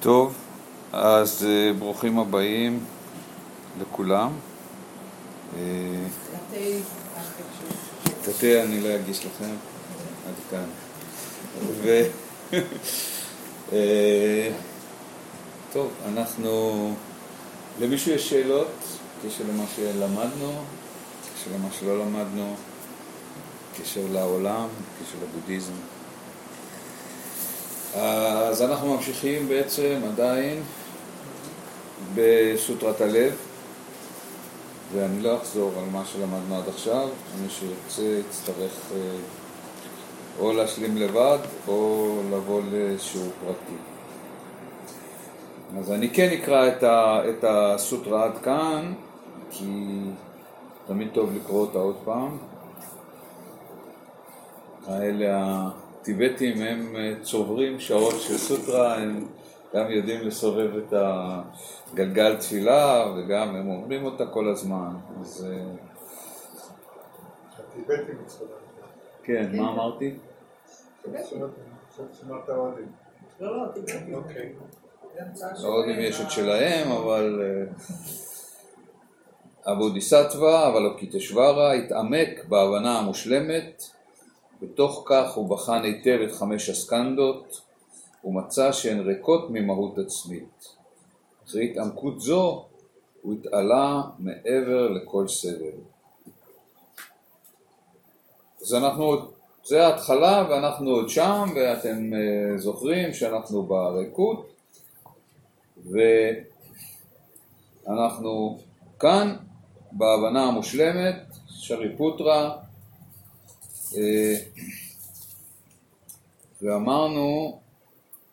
טוב, אז ברוכים הבאים לכולם. את התה אני לא אגיש לכם, עד כאן. ו... טוב, אנחנו... למישהו יש שאלות? בקשר למה שלמדנו, בקשר למה שלא למדנו, בקשר לעולם, בקשר לבודהיזם. אז אנחנו ממשיכים בעצם עדיין בסוטרת הלב, ואני לא אחזור על מה שלמדנו עד עכשיו, מי שירצה יצטרך או להשלים לבד או לבוא לשיעור פרטי. אז אני כן אקרא את, ה, את הסוטרה עד כאן, כי תמיד טוב לקרוא אותה עוד פעם. האלה הטיבטים הם צוברים שעות של סוטרה, הם גם יודעים לסובב את הגלגל תפילה וגם הם אומרים אותה כל הזמן. אז... הטיבטים כן, מה אמרתי? לא, לא, טיבטים. לא יודעים אם יש את שלהם, אבל הבודיסטווה, אבלוקיטשוורה, התעמק בהבנה המושלמת, בתוך כך הוא בחן היטב את חמש הסקנדות, ומצא שהן ריקות ממהות עצמית. אחרי התעמקות זו, הוא התעלה מעבר לכל סבל. אז אנחנו, זה ההתחלה ואנחנו עוד שם, ואתם זוכרים שאנחנו בריקות. ואנחנו כאן בהבנה המושלמת, שריפוטרה, ואמרנו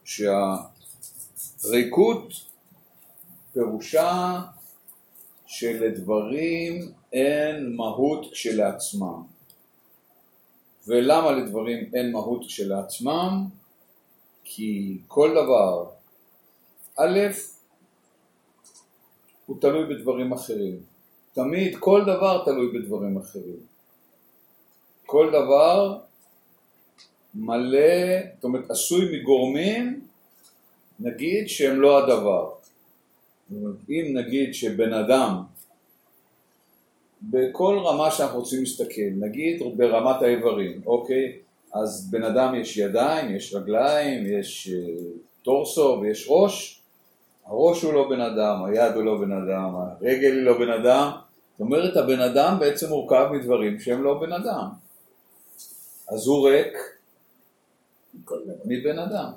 שהריקות פירושה שלדברים אין מהות כשלעצמם. ולמה לדברים אין מהות כשלעצמם? כי כל דבר א', הוא תלוי בדברים אחרים. תמיד, כל דבר תלוי בדברים אחרים. כל דבר מלא, זאת אומרת, עשוי מגורמים, נגיד שהם לא הדבר. אם נגיד שבן אדם, בכל רמה שאנחנו רוצים להסתכל, נגיד ברמת האיברים, אוקיי? אז בן אדם יש ידיים, יש רגליים, יש טורסו ויש ראש, הראש הוא לא בן אדם, היד הוא לא בן אדם, הרגל היא לא בן אדם, זאת אומרת הבן אדם בעצם מורכב מדברים שהם לא בן אדם. אז הוא ריק מבן אדם.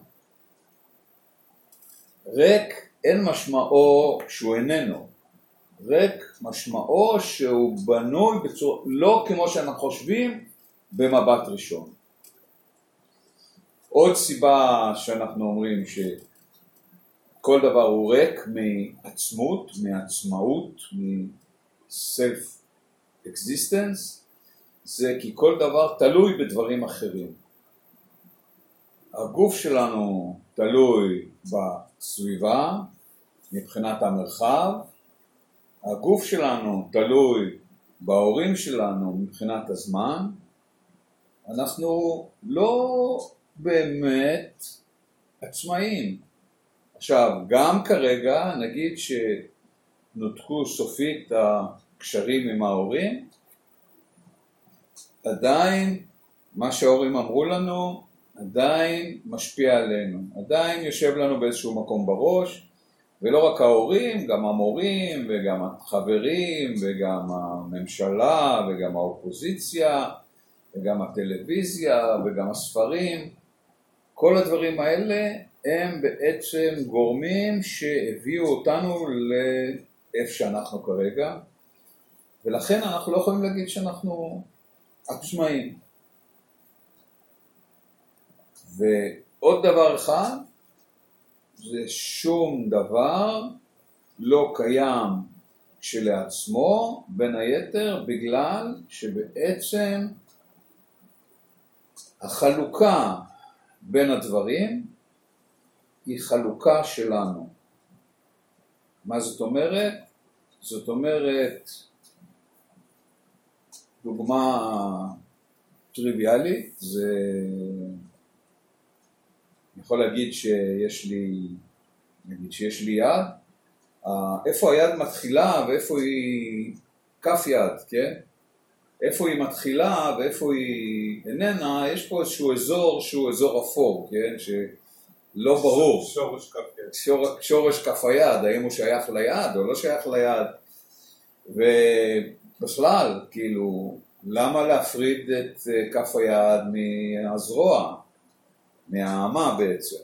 ריק אין משמעו שהוא איננו, ריק משמעו שהוא בנוי בצורה, לא כמו שאנחנו חושבים במבט ראשון. עוד סיבה שאנחנו אומרים ש... כל דבר הוא ריק מעצמות, מעצמאות, מ-self existence, זה כי כל דבר תלוי בדברים אחרים. הגוף שלנו תלוי בסביבה מבחינת המרחב, הגוף שלנו תלוי בהורים שלנו מבחינת הזמן, אנחנו לא באמת עצמאיים. עכשיו, גם כרגע, נגיד שנותקו סופית הקשרים עם ההורים, עדיין מה שההורים אמרו לנו עדיין משפיע עלינו, עדיין יושב לנו באיזשהו מקום בראש, ולא רק ההורים, גם המורים וגם החברים וגם הממשלה וגם האופוזיציה וגם הטלוויזיה וגם הספרים, כל הדברים האלה הם בעצם גורמים שהביאו אותנו לאיפה שאנחנו כרגע, ולכן אנחנו לא יכולים להגיד שאנחנו עצמאים. ועוד דבר אחד, זה שום דבר לא קיים כשלעצמו, בין היתר בגלל שבעצם החלוקה בין הדברים היא חלוקה שלנו. מה זאת אומרת? זאת אומרת, דוגמה טריוויאלית, זה יכול להגיד שיש לי, נגיד שיש לי יד, איפה היד מתחילה ואיפה היא כף יד, כן? איפה היא מתחילה ואיפה היא איננה, יש פה איזשהו אזור שהוא אזור אפור, כן? שלא ברור. שורש כף יד. שור, שורש כף היד, האם הוא שייך ליד או לא שייך ליד. ובכלל, כאילו, למה להפריד את אה, כף היד מהזרוע, מהאמה בעצם?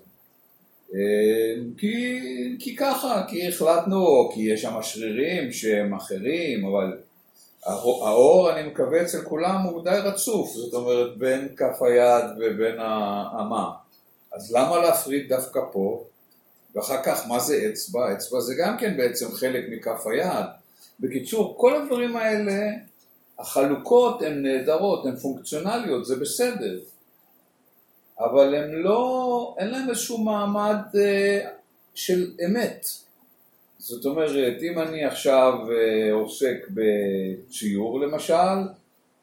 אה, כי, כי ככה, כי החלטנו, או כי יש שם שרירים שהם אחרים, אבל האור, אני מקווה, אצל כולם הוא די רצוף, זאת אומרת, בין כף היד ובין האמה. אז למה להפריד דווקא פה? ואחר כך, מה זה אצבע? אצבע זה גם כן בעצם חלק מכף היד. בקיצור, כל הדברים האלה, החלוקות הן נהדרות, הן פונקציונליות, זה בסדר. אבל הם לא, אין להם איזשהו מעמד אה, של אמת. זאת אומרת, אם אני עכשיו אה, עוסק בציור למשל,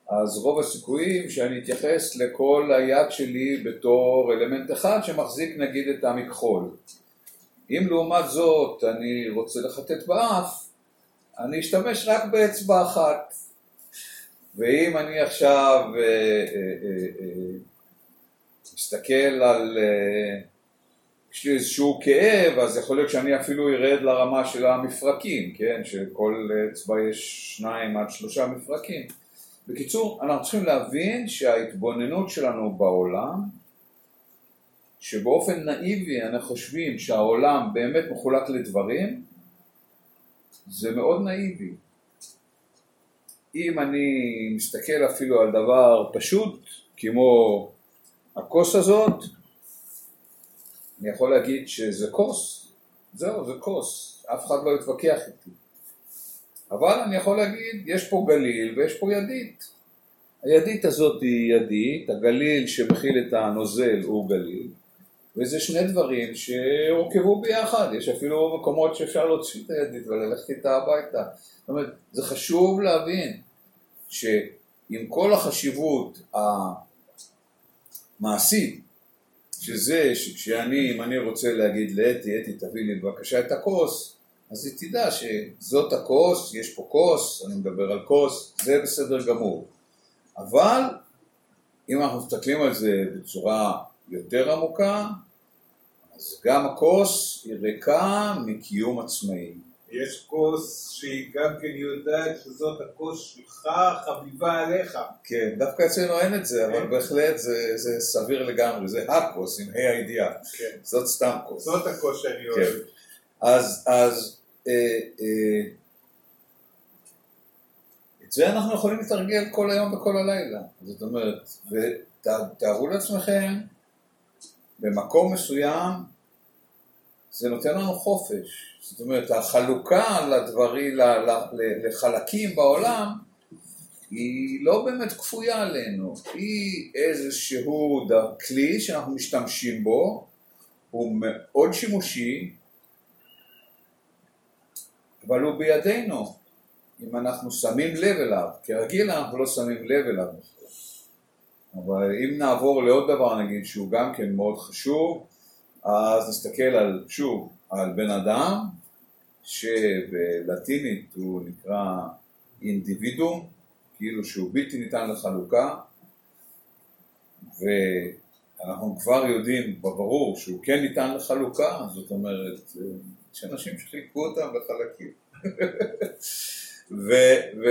אז רוב הסיכויים שאני אתייחס לכל היד שלי בתור אלמנט אחד שמחזיק נגיד את המכחול. אם לעומת זאת אני רוצה לחטט באף, אני אשתמש רק באצבע אחת. ואם אני עכשיו אה, אה, מסתכל על יש לי איזשהו כאב, אז יכול להיות שאני אפילו ארד לרמה של המפרקים, כן? שכל אצבע יש שניים עד שלושה מפרקים. בקיצור, אנחנו צריכים להבין שההתבוננות שלנו בעולם, שבאופן נאיבי אנחנו חושבים שהעולם באמת מחולק לדברים, זה מאוד נאיבי. אם אני מסתכל אפילו על דבר פשוט, כמו הכוס הזאת, אני יכול להגיד שזה כוס, זהו, זה כוס, אף אחד לא יתווכח איתי. אבל אני יכול להגיד, יש פה גליל ויש פה ידית. הידית הזאת היא ידית, הגליל שמכיל את הנוזל הוא גליל, וזה שני דברים שהורכבו ביחד, יש אפילו מקומות שאפשר להוציא את הידית וללכת איתה הביתה. זאת אומרת, זה חשוב להבין שעם כל החשיבות המעשית שזה שכשאני, אם אני רוצה להגיד לאתי, אתי תביא לי בבקשה את הכוס, אז היא תדע שזאת הכוס, יש פה כוס, אני מדבר על כוס, זה בסדר גמור. אבל אם אנחנו מסתכלים על זה בצורה יותר עמוקה, אז גם הכוס היא ריקה מקיום עצמאי. יש כוס שהיא גם כן יודעת שזאת הכוס שלך, חביבה עליך. כן, דווקא אצלנו אין את זה, אבל כן. בהחלט זה, זה סביר לגמרי, זה הכוס עם ה' הידיעה. כן. זאת סתם כוס. זאת הכוס שאני כן. אוהב. אז, אז אה, אה, את זה אנחנו יכולים לתרגל כל היום וכל הלילה. זאת אומרת, ותארו לעצמכם, במקום מסוים זה נותן לנו חופש. זאת אומרת, החלוקה לדברים, לחלקים בעולם, היא לא באמת כפויה עלינו, היא איזשהו כלי שאנחנו משתמשים בו, הוא מאוד שימושי, אבל הוא בידינו, אם אנחנו שמים לב אליו, כרגיל אנחנו לא שמים לב אליו אבל אם נעבור לעוד דבר נגיד שהוא גם כן מאוד חשוב, אז נסתכל על, שוב, על בן אדם שבלטינית הוא נקרא אינדיבידום, כאילו שהוא בלתי ניתן לחלוקה, ואנחנו כבר יודעים בברור שהוא כן ניתן לחלוקה, זאת אומרת, יש אנשים שחילקו אותם בחלקים. ו, ו...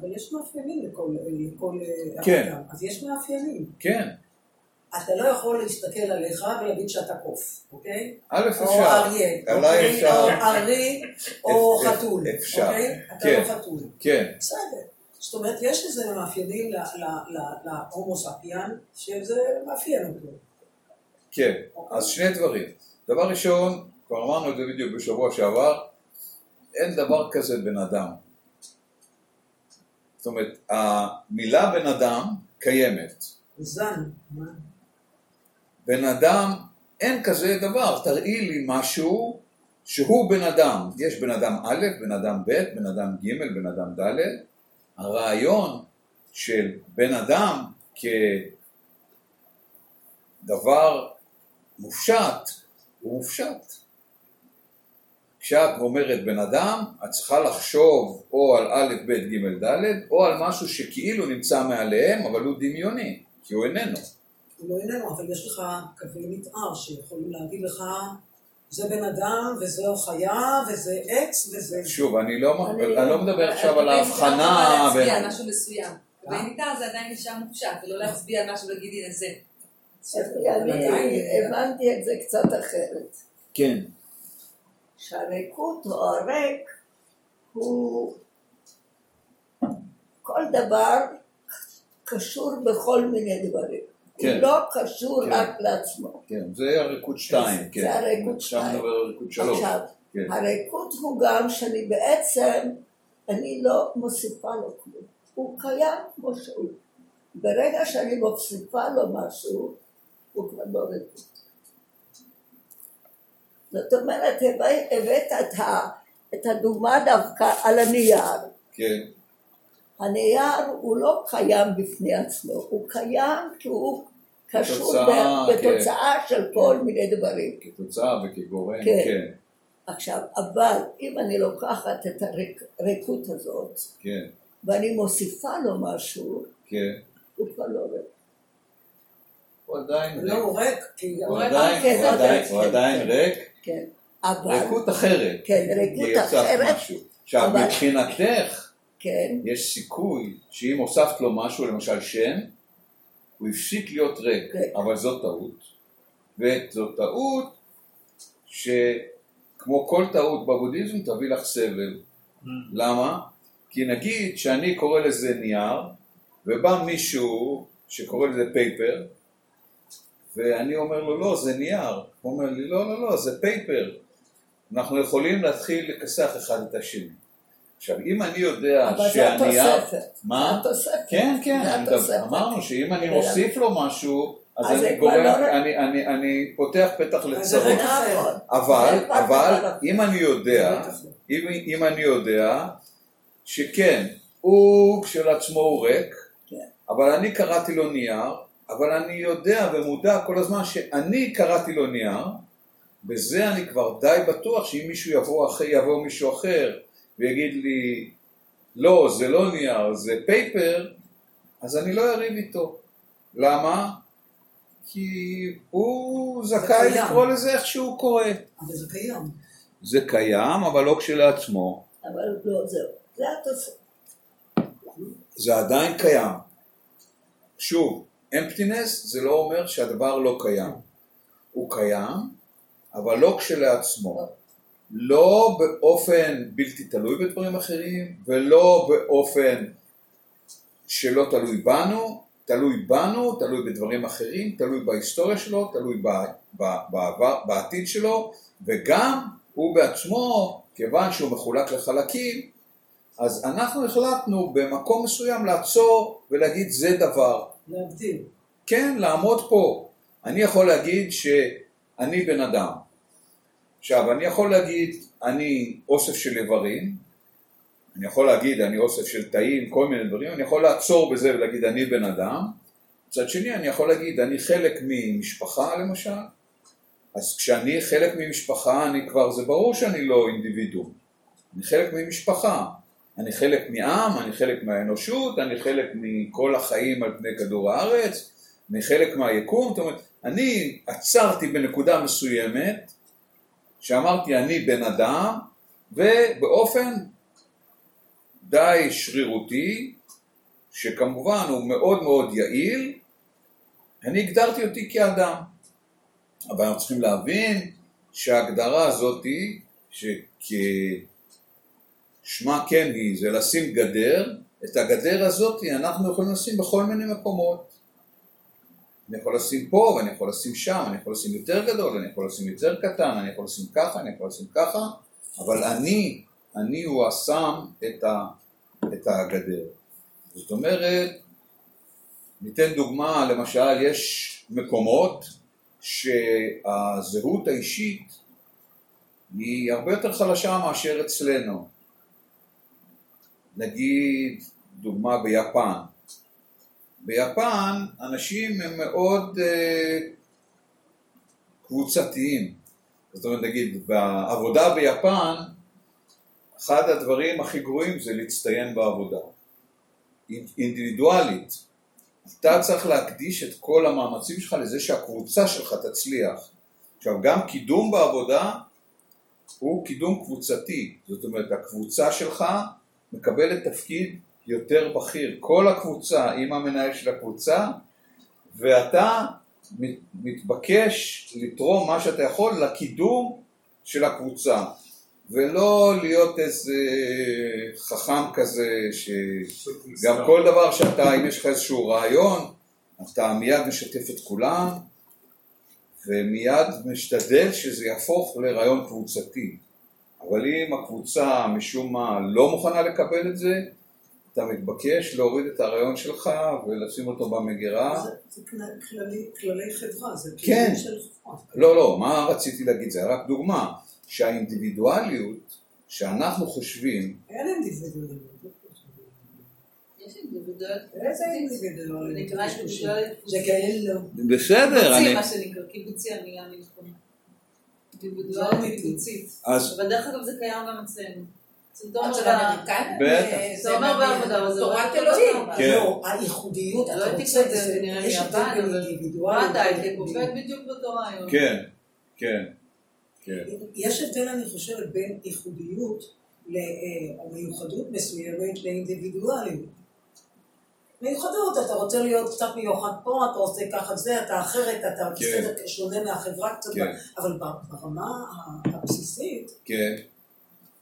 אבל יש מאפיינים לכל, לכל כן. אדם, אז יש מאפיינים. כן. אתה לא יכול להסתכל עליך ולהגיד שאתה קוף, אוקיי? א' אפשר. או אריה, אוקיי? אפשר. או ארי, או חתול. אפשר. אוקיי? אתה כן. לא חתול. כן. בסדר. זאת אומרת, יש לזה מאפיינים להומו ספיאן, שזה מאפיין אותו. כן, אז שני דברים. דבר ראשון, כבר אמרנו את זה בדיוק בשבוע שעבר, אין דבר כזה בן אדם. זאת אומרת, המילה בן אדם קיימת. זן. בן אדם, אין כזה דבר, תראי לי משהו שהוא בן אדם. יש בן אדם א', בן אדם ב', בן אדם ג', בן אדם ד'. הרעיון של בן אדם כדבר מופשט הוא מופשט. כשאת אומרת בן אדם, את צריכה לחשוב או על א', ב', ג', ד', או על משהו שכאילו נמצא מעליהם, אבל הוא דמיוני, כי הוא איננו. הוא לא איננו, אבל יש לך קווי מתאר שיכולים להגיד לך, זה בן אדם, וזו חיה, וזה עץ, וזה... שוב, אני לא, אני- אני לא מדבר עכשיו על אני ההבחנה לא להצביע. על משהו מסוים. במידה זה עדיין נשאר מופשט, ולא להצביע על משהו ולהגיד הנה זה. אני הבנתי את זה קצת אחרת. כן, שהריקות או הריק הוא כל דבר קשור בכל מיני דברים. כן. הוא לא קשור כן. רק לעצמו. כן, זה הריקוד 2, זה כן. הריקוד עכשיו שתיים. נדבר על ריקוד 3. עכשיו, כן. הריקות הוא גם שאני בעצם, אני לא מוסיפה לו כלום. הוא קיים כמו שהוא. ברגע שאני מוסיפה לו משהו, הוא כבר לא ריקות. זאת אומרת, הבאת- את, ה, את הדוגמה דווקא על הנייר. כן, הנייר הוא לא קיים בפני עצמו, הוא קיים כי הוא קשור ב- בתוצאה של כל כן. מיני דברים. כתוצאה וכגורם, כן. כן, עכשיו, אבל אם אני לוקחת את הריקות הזאת כן, ואני מוסיפה לו משהו, כן. הוא כבר לא ריק. הוא עדיין לא, ריק. כי הוא ריק. עדיין- כן, הוא כן, כן, עדיין כן. ריק, כן. אבל, ריקות אחרת. כן, ריקות אחרת, משהו. עכשיו, אבל- מבחינתך, כן, יש סיכוי שאם הוספת לו משהו, למשל שם, הוא הפסיק להיות ריק, כן. אבל זאת טעות. וזאת טעות שכמו כל טעות בבודהיזם תביא לך סבל. למה? כי נגיד שאני קורא לזה נייר, ובא מישהו שקורא לזה paper, ואני אומר לו לא, זה נייר. הוא אומר לי לא, לא, לא, זה paper. אנחנו יכולים להתחיל לכסח אחד את השני. עכשיו, אם אני יודע אבל זה. התוספת. מה? זה התוספת. כן, כן, התוספת. אמרנו שאם אני אלא- מוסיף לו משהו, אז אז זה אני כבר גורם, לא- אני- אני- אני פותח פתח לצרות. אבל, אבל. אם אני יודע, אם אני יודע שכן, הוא כשלעצמו הוא ריק, כן. אבל אני קראתי לו נייר, אבל אני יודע ומודע כל הזמן שאני קראתי לו נייר, בזה אני כבר די בטוח שאם מישהו יבוא, אחר, יבוא מישהו אחר ויגיד לי, לא, זה לא נייר, זה paper, אז אני לא אריב איתו. למה? כי הוא זכאי. לקרוא לזה איך שהוא קורא. אבל זה קיים. זה קיים, אבל לא כשלעצמו. אבל לא, זהו. זה התוספת. זה עדיין קיים. שוב, אמפטינס זה לא אומר שהדבר לא קיים. הוא קיים, אבל לא כשלעצמו. לא באופן בלתי תלוי בדברים אחרים, ולא באופן שלא תלוי בנו, תלוי בנו, תלוי בדברים אחרים, תלוי בהיסטוריה שלו, תלוי בעבר, בעתיד שלו, וגם הוא בעצמו, כיוון שהוא מחולק לחלקים, אז אנחנו החלטנו במקום מסוים לעצור ולהגיד זה דבר. להבדיל. כן, לעמוד פה. אני יכול להגיד שאני בן אדם. עכשיו, אני יכול להגיד אני אוסף של איברים, אני יכול להגיד אני אוסף של תאים, כל מיני דברים, אני יכול לעצור בזה ולהגיד אני בן אדם. מצד שני, אני יכול להגיד אני חלק ממשפחה למשל, אז כשאני חלק ממשפחה, אני כבר, זה ברור שאני לא אינדיבידואום. אני חלק ממשפחה. אני חלק מעם, אני חלק מהאנושות, אני חלק מכל החיים על פני כדור הארץ, אני חלק מהיקום, זאת אומרת, אני עצרתי בנקודה מסוימת, שאמרתי אני בן אדם, ובאופן די שרירותי, שכמובן הוא מאוד מאוד יעיל, אני הגדרתי אותי כאדם. אבל אנחנו צריכים להבין שההגדרה הזאתי, שכשמה כן היא, זה לשים גדר, את הגדר הזאתי אנחנו יכולים לשים בכל מיני מקומות. אני יכול לשים פה ואני יכול לשים שם, אני יכול לשים יותר גדול, אני יכול לשים יותר קטן, אני יכול לשים ככה, אני יכול לשים ככה, אבל אני, אני הוא השם את, ה, את הגדר. זאת אומרת, ניתן דוגמה, למשל, יש מקומות שהזהות האישית היא הרבה יותר חלשה מאשר אצלנו. נגיד, דוגמה ביפן. ביפן אנשים הם מאוד uh, קבוצתיים. זאת אומרת, נגיד, בעבודה ביפן, אחד הדברים הכי גרועים זה להצטיין בעבודה. אינדיבידואלית. אתה צריך להקדיש את כל המאמצים שלך לזה שהקבוצה שלך תצליח. עכשיו, גם קידום בעבודה הוא קידום קבוצתי. זאת אומרת, הקבוצה שלך מקבלת תפקיד יותר בכיר. כל הקבוצה עם המנהל של הקבוצה, ואתה מתבקש לתרום מה שאתה יכול לקידום של הקבוצה. ולא להיות איזה חכם כזה, שגם כל דבר שאתה, אם יש לך איזשהו רעיון, אתה מיד משתף את כולם, ומיד משתדל שזה יהפוך לרעיון קבוצתי. אבל אם הקבוצה משום מה לא מוכנה לקבל את זה, אתה מתבקש להוריד את הרעיון שלך ולשים אותו במגירה. זה כללי חברה, זה כן. כללים של חברה. לא, לא, מה רציתי להגיד? זה רק דוגמה. שהאינדיבידואליות שאנחנו חושבים, אין אינדיבידואלים. יש אינדיבידואל. איזה אינדיבידואלים? זה נקרא אינדיבידואל. זה כאלו. בסדר, אני... מה שנקרא, קיבוצי המילה נכונה. לא אינדיבידואל אמיתי. קיבוצית. אז אבל דרך אגב זה קיים גם אצלנו. אה, זה אומר בעבודה, אבל זה תורת אומר אלוהים. בעבודה. כן. לא, הייחודיות, לא אתה הייתי רוצה, כזה, זה- זה נראה לי יש הבדל בין אבל אינדיבידואלים. מה אתה הייטק לבין- עובד בדיוק באותו רעיון. כן, כן, כן. יש הבדל, אני חושבת, בין ייחודיות ל- אה, או מיוחדות מסוימת לאינדיבידואליות. מיוחדות, אתה רוצה להיות קצת מיוחד פה, אתה עושה ככה זה, אתה אחרת, אתה כן. בסדר, שונה מהחברה קצת, כן. אבל ברמה הבסיסית, כן.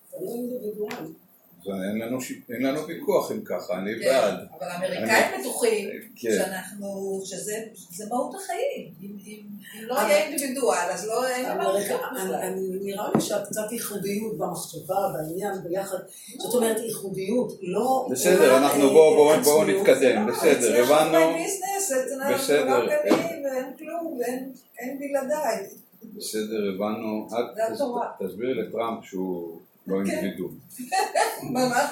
אתה לא אינדיבידואל. ואין לנו, ש... אין לנו ויכוח אם ככה, אני כן, בעד. אבל האמריקאים בטוחים כן. שאנחנו, שזה זה מהות החיים. אם אם- אם לא אבל- יהיה אינדיבידואל, אז לא אמריקה- אחר אני- בכלל. אני- נראה לי שקצת ייחודיות במחשבה, בעניין, ביחד. זאת אומרת, ייחודיות, לא... בסדר, לא, אנחנו אה, בואו בואו- עצמיות. בואו נתקדם, בסדר, אצלנו הבנו, בסדר. גנים ואין כלום ואין אין בלעדיי. בסדר, הבנו. את זה התורה. תס- תסבירי לטראמפ שהוא לא. אינדיבידואל. ממש.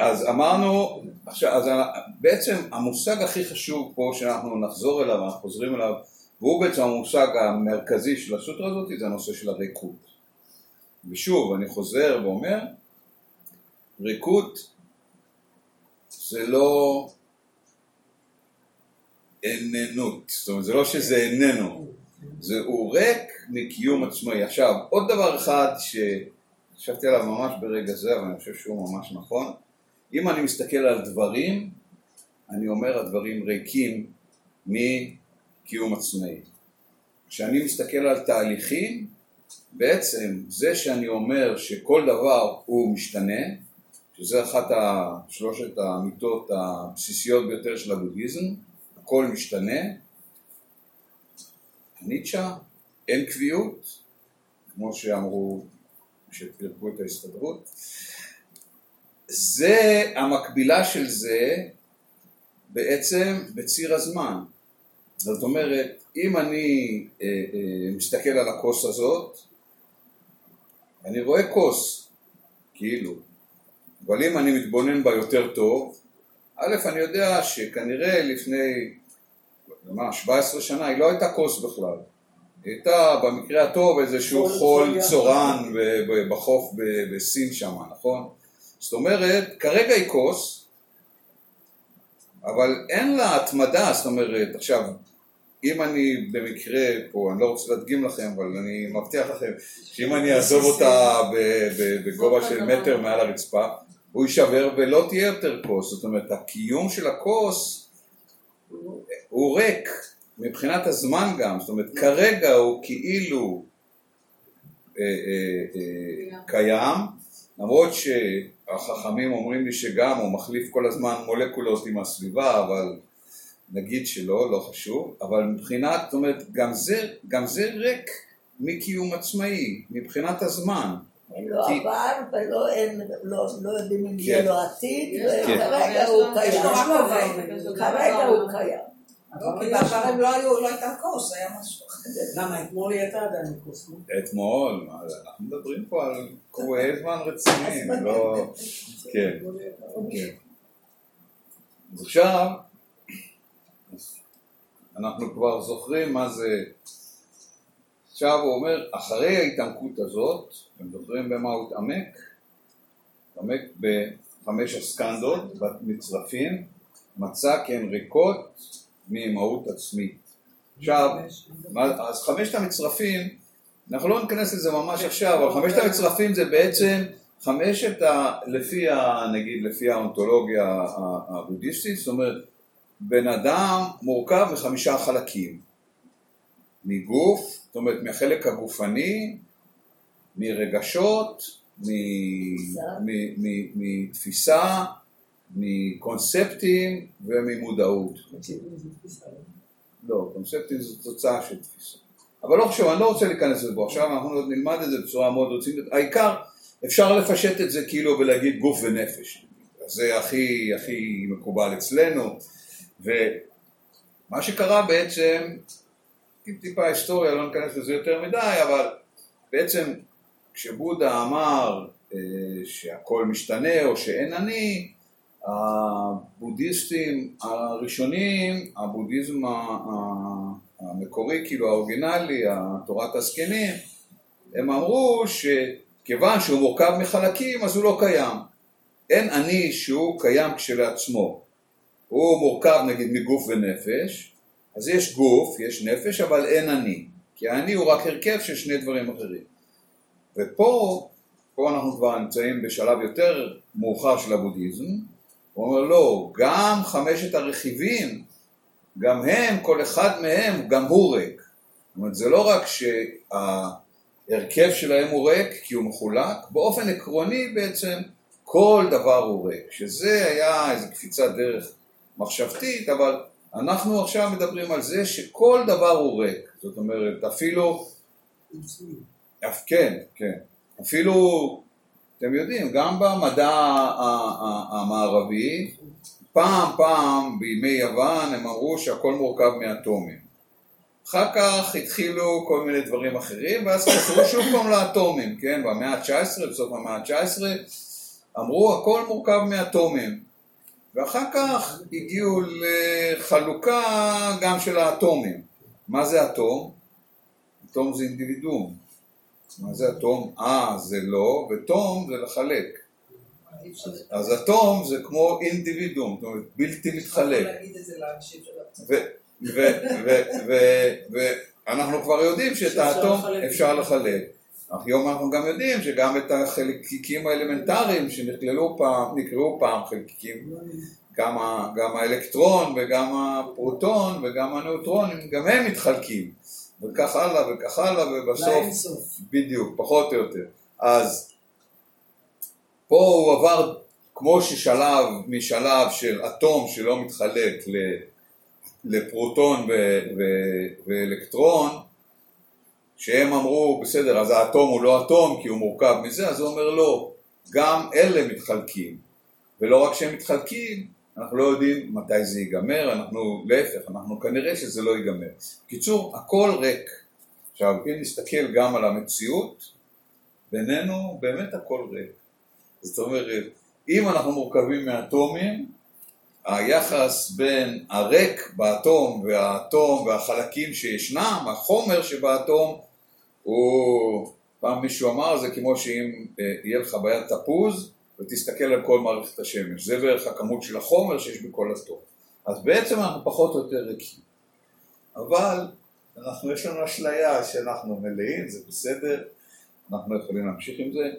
אז, אמרנו, אז בעצם המושג הכי חשוב פה שאנחנו נחזור אליו, אנחנו חוזרים אליו, והוא בעצם המושג המרכזי של הסוטרה הזאת, זה הנושא של הריקות. ושוב, אני חוזר ואומר, ריקות זה לא איננות, זאת אומרת, זה לא שזה איננו, זה הוא ריק מקיום עצמאי. עכשיו, עוד דבר אחד שחשבתי עליו ממש ברגע זה, אבל אני חושב שהוא ממש נכון, אם אני מסתכל על דברים, אני אומר הדברים ריקים מקיום עצמאי. כשאני מסתכל על תהליכים, בעצם זה שאני אומר שכל דבר הוא משתנה, שזה אחת השלושת האמיתות הבסיסיות ביותר של הבודהיזם, הכל משתנה, ניטשה, אין קביעות, כמו שאמרו, שפירקו את ההסתדרות. זה, המקבילה של זה בעצם בציר הזמן. זאת אומרת, אם אני אה, אה, מסתכל על הכוס הזאת, אני רואה כוס, כאילו, אבל אם אני מתבונן בה יותר טוב, א', אני יודע שכנראה לפני, מה, 17 שנה היא לא הייתה כוס בכלל. היא הייתה במקרה הטוב איזשהו חול- צורן בחוף בסין שם, נכון? זאת אומרת, כרגע היא כוס, אבל אין לה התמדה, זאת אומרת, עכשיו, אם אני במקרה פה, אני לא רוצה להדגים לכם, אבל אני מבטיח לכם שאם אני אעזוב אותה בגובה של מטר מעל הרצפה, הוא יישבר ולא תהיה יותר כוס, זאת אומרת, הקיום של הכוס הוא- ריק מבחינת הזמן גם, זאת אומרת, כרגע הוא כאילו אה, אה, אה, קיים, למרות שהחכמים אומרים לי שגם הוא מחליף כל הזמן מולקולות עם הסביבה, אבל נגיד שלא, לא חשוב, אבל מבחינת, זאת אומרת, גם זה, גם זה ריק מקיום עצמאי, מבחינת הזמן. אין לו כי- עבר ולא אין, לא, לא יודעים אם יהיה כן. לו עתיד, לו, וכרגע יש הוא קיים. כרגע הוא קיים. כי בעבר הם לא היו, לא הייתה כוס, היה משהו אחר. למה, אתמול היא הייתה עדיין כוס, לא? אתמול, אנחנו מדברים פה על קרועי זמן רציניים, לא... כן. כן. אז עכשיו, אנחנו כבר זוכרים מה זה... עכשיו הוא אומר, אחרי ההתעמקות הזאת, אתם זוכרים במה הוא התעמק? התעמק בחמש הסקנדות, במצרפים, מצא כי הן ריקות מאימהות עצמית. עכשיו, אז חמשת המצרפים, אנחנו לא ניכנס לזה ממש עכשיו, אבל חמשת המצרפים זה בעצם חמשת, ה, לפי ה, נגיד, לפי האונתולוגיה הבודהיסטית, זאת אומרת, בן אדם מורכב מחמישה חלקים. מגוף, זאת אומרת מהחלק הגופני, מרגשות, מ- מ- מ- מתפיסה, מקונספטים וממודעות. לא, קונספטים זו תוצאה של תפיסה. אבל לא חשוב, אני לא רוצה להיכנס לזה פה, עכשיו אנחנו עוד נלמד את זה בצורה מאוד רצינית. העיקר, אפשר לפשט את זה כאילו ולהגיד גוף ונפש. זה הכי, הכי מקובל אצלנו. ומה שקרה בעצם, טיפה היסטוריה, לא ניכנס לזה יותר מדי, אבל בעצם כשבודה אמר אה, שהכל משתנה או שאין אני, הבודהיסטים הראשונים, הבודהיזם המקורי, כאילו האורגינלי, תורת הזקנים, הם אמרו שכיוון שהוא מורכב מחלקים אז הוא לא קיים. אין אני שהוא קיים כשלעצמו. הוא מורכב נגיד מגוף ונפש, אז יש גוף, יש נפש, אבל אין אני. כי האני הוא רק הרכב של שני דברים אחרים. ופה, פה אנחנו כבר נמצאים בשלב יותר מאוחר של הבודהיזם, הוא אומר לא, גם חמשת הרכיבים, גם הם, כל אחד מהם, גם הוא ריק. זאת אומרת, זה לא רק שההרכב שלהם הוא ריק, כי הוא מחולק, באופן עקרוני בעצם כל דבר הוא ריק, שזה היה איזו קפיצת דרך מחשבתית, אבל אנחנו עכשיו מדברים על זה שכל דבר הוא ריק, זאת אומרת, אפילו, אף, כן, כן, אפילו, אתם יודעים, גם במדע המערבי, פעם פעם בימי יוון הם אמרו שהכל מורכב מאטומים. אחר כך התחילו כל מיני דברים אחרים, ואז חזרו שוב פעם לאטומים, כן? במאה ה-19, בסוף המאה ה-19, אמרו הכל מורכב מאטומים. ואחר כך הגיעו לחלוקה גם של האטומים. מה זה אטום? אטום זה אינדיבידואום. מה זה אטום? אה, זה לא, ותום זה לחלק. אז אטום זה כמו אינדיבידואום, זאת אומרת בלתי מתחלק. ואנחנו כבר יודעים שאת האטום. אפשר לחלק. היום אנחנו גם יודעים שגם את החלקיקים האלמנטריים שנכללו פעם, נקראו פעם חלקיקים, גם, ה, גם האלקטרון וגם הפרוטון וגם הנאוטרונים, גם הם מתחלקים. וכך הלאה וכך הלאה ובסוף. בדיוק, פחות או יותר. אז פה הוא עבר כמו ששלב משלב של אטום שלא מתחלק ל- לפרוטון ואלקטרון, שהם אמרו, בסדר, אז האטום הוא לא אטום כי הוא מורכב מזה, אז הוא אומר לא, גם אלה מתחלקים. ולא רק שהם מתחלקים, אנחנו לא יודעים מתי זה ייגמר, אנחנו, להפך, אנחנו כנראה שזה לא ייגמר. בקיצור, הכל ריק. עכשיו, אם נסתכל גם על המציאות, בינינו באמת הכל ריק. זאת אומרת, אם אנחנו מורכבים מאטומים, היחס בין הריק באטום והאטום והחלקים שישנם, החומר שבאטום, הוא, פעם מישהו אמר, זה כמו שאם אה, יהיה לך ביד תפוז ותסתכל על כל מערכת השמש, זה בערך הכמות של החומר שיש בכל אטום. אז בעצם אנחנו פחות או יותר ריקים. אבל אנחנו, יש לנו אשליה שאנחנו מלאים, זה בסדר, אנחנו יכולים להמשיך עם זה.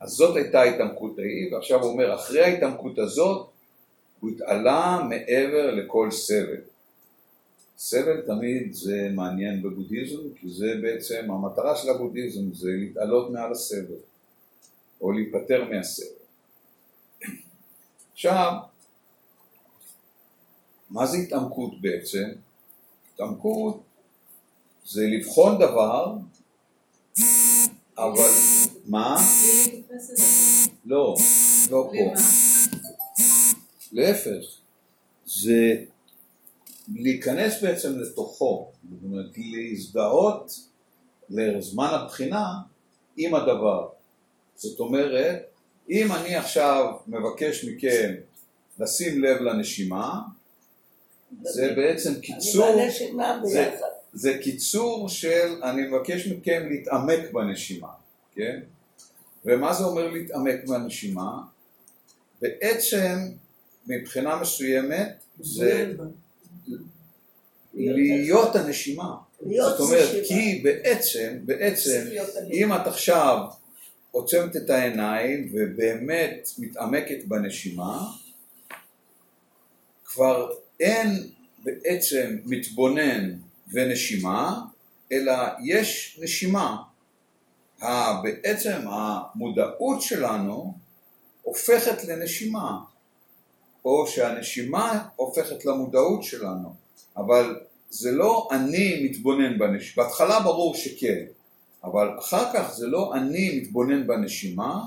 אז זאת הייתה ההתעמקות ההיא, ועכשיו הוא אומר, אחרי ההתעמקות הזאת, הוא התעלה מעבר לכל סבל. סבל תמיד זה מעניין בבודהיזם, כי זה בעצם, המטרה של הבודהיזם זה להתעלות מעל הסבל, או להיפטר מהסבל. עכשיו, מה זה התעמקות בעצם? התעמקות זה לבחון דבר, אבל, מה? לא, לא פה. להפך, זה להיכנס בעצם לתוכו, זאת אומרת להזדהות לזמן הבחינה עם הדבר. זאת אומרת, אם אני עכשיו מבקש מכם לשים לב לנשימה, זה בעצם קיצור, זה-. זה קיצור של אני מבקש מכם להתעמק בנשימה, כן? ומה זה אומר להתעמק בנשימה? בעצם מבחינה מסוימת זה להיות הנשימה. זאת אומרת. כי בעצם, בעצם, אם את עכשיו עוצמת את העיניים ובאמת מתעמקת בנשימה, כבר אין בעצם מתבונן ונשימה, אלא יש נשימה. בעצם המודעות שלנו הופכת לנשימה, או שהנשימה הופכת למודעות שלנו, אבל זה לא אני מתבונן בנשימה, בהתחלה ברור שכן, אבל אחר כך זה לא אני מתבונן בנשימה,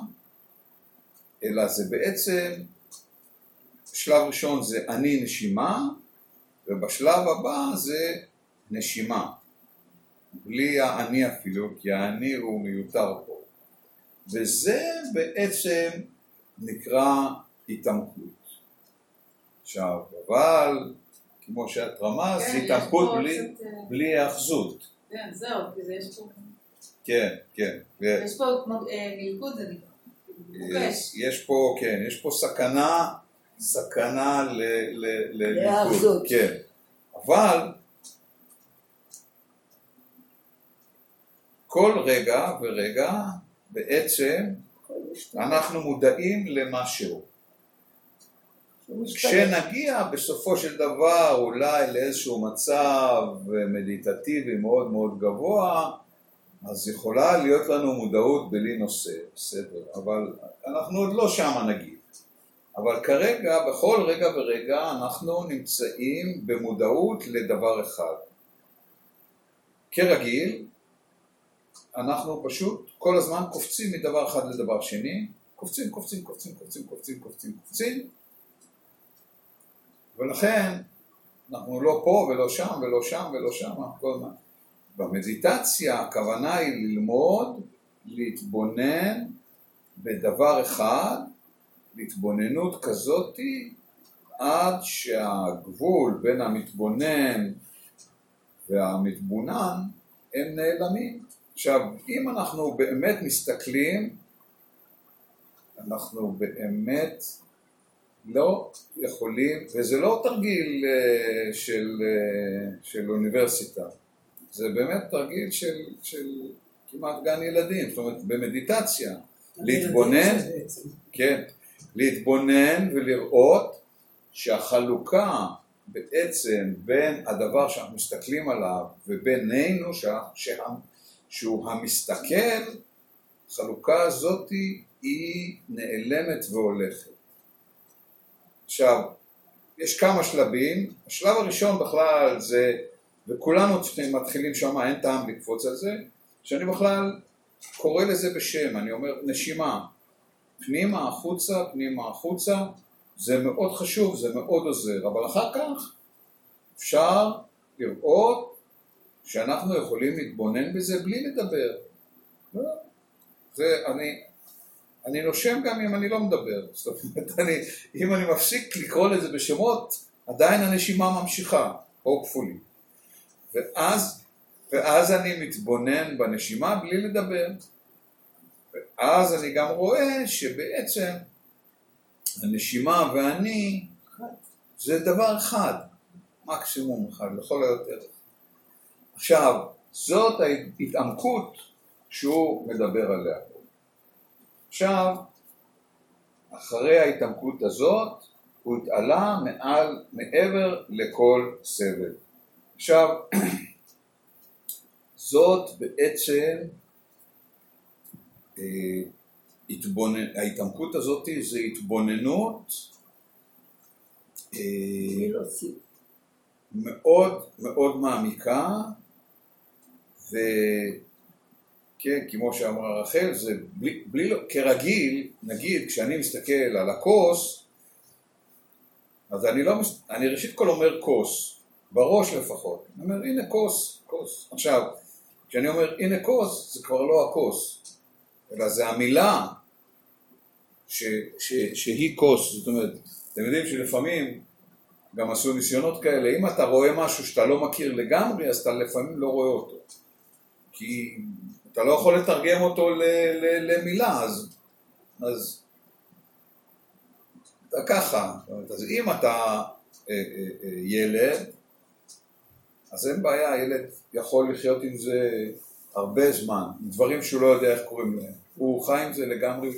אלא זה בעצם, בשלב ראשון זה אני נשימה, ובשלב הבא זה נשימה. בלי האני אפילו, כי האני הוא מיותר פה. וזה בעצם נקרא התעמקות. עכשיו, אבל, כמו שאת רמזת, כן, התעמקות בלי, קצת, אה, בלי היאחזות. כן, זהו, כי זה יש פה... כן, כן. ו- יש פה אה, מלכוד זה נקרא. מבוקש. יש פה, כן, יש פה סכנה, סכנה ל... ל- ל- להיאחזות. כן. אבל כל רגע ורגע בעצם. אנחנו מודעים למשהו. כשנגיע בסופו של דבר אולי לאיזשהו מצב מדיטטיבי מאוד מאוד גבוה, אז יכולה להיות לנו מודעות בלי נושא, בסדר, אבל אנחנו עוד לא שם נגיד. אבל כרגע, בכל רגע ורגע, אנחנו נמצאים במודעות לדבר אחד. כרגיל, אנחנו פשוט כל הזמן קופצים מדבר אחד לדבר שני, קופצים, קופצים, קופצים, קופצים, קופצים, קופצים, קופצים, ולכן אנחנו לא פה ולא שם ולא שם ולא שם, כל הזמן. במדיטציה הכוונה היא ללמוד, להתבונן בדבר אחד, בהתבוננות כזאתי, עד שהגבול בין המתבונן והמתבונן הם נעלמים. עכשיו, אם אנחנו באמת מסתכלים, אנחנו באמת לא יכולים, וזה לא תרגיל אה, של, אה, של אוניברסיטה, זה באמת תרגיל של, של כמעט גן ילדים, זאת אומרת במדיטציה, להתבונן, כן, להתבונן ולראות שהחלוקה בעצם בין הדבר שאנחנו מסתכלים עליו ובינינו, שה, שה, שהוא המסתכל, החלוקה הזאת היא נעלמת והולכת. עכשיו, יש כמה שלבים, השלב הראשון בכלל זה, וכולנו מתחילים שם, אין טעם לקפוץ על זה, שאני בכלל קורא לזה בשם, אני אומר נשימה, פנימה החוצה, פנימה החוצה, זה מאוד חשוב, זה מאוד עוזר, אבל אחר כך אפשר לראות שאנחנו יכולים להתבונן בזה בלי לדבר. לא, זה, אני, אני נושם גם אם אני לא מדבר, זאת אומרת, אני, אם אני מפסיק לקרוא לזה בשמות, עדיין הנשימה ממשיכה, או כפולים. ואז, ואז אני מתבונן בנשימה בלי לדבר. ואז אני גם רואה שבעצם הנשימה ואני זה דבר אחד, מקסימום אחד, לכל היותר. עכשיו, זאת ההתעמקות שהוא מדבר עליה. עכשיו, אחרי ההתעמקות הזאת, הוא התעלה מעל, מעבר לכל סבל. עכשיו, זאת בעצם, אה, התבונן, ההתעמקות הזאת זה התבוננות אה. מאוד מאוד מעמיקה, וכן, כמו שאמרה רחל, זה בלי, בלי, כרגיל, נגיד, כשאני מסתכל על הכוס, אז אני לא, אני ראשית כל אומר כוס, בראש לפחות, אני אומר הנה כוס, כוס. עכשיו, כשאני אומר הנה כוס, זה כבר לא הכוס, אלא זה המילה ש, ש, שהיא כוס, זאת אומרת, אתם יודעים שלפעמים גם עשו ניסיונות כאלה, אם אתה רואה משהו שאתה לא מכיר לגמרי, אז אתה לפעמים לא רואה אותו. כי אתה לא יכול לתרגם אותו ל- ל- למילה, אז, אז אתה ככה. אז אם אתה אה, אה, אה, ילד, אז אין בעיה, הילד יכול לחיות עם זה הרבה זמן, עם דברים שהוא לא יודע איך קוראים להם. הוא חי עם זה לגמרי,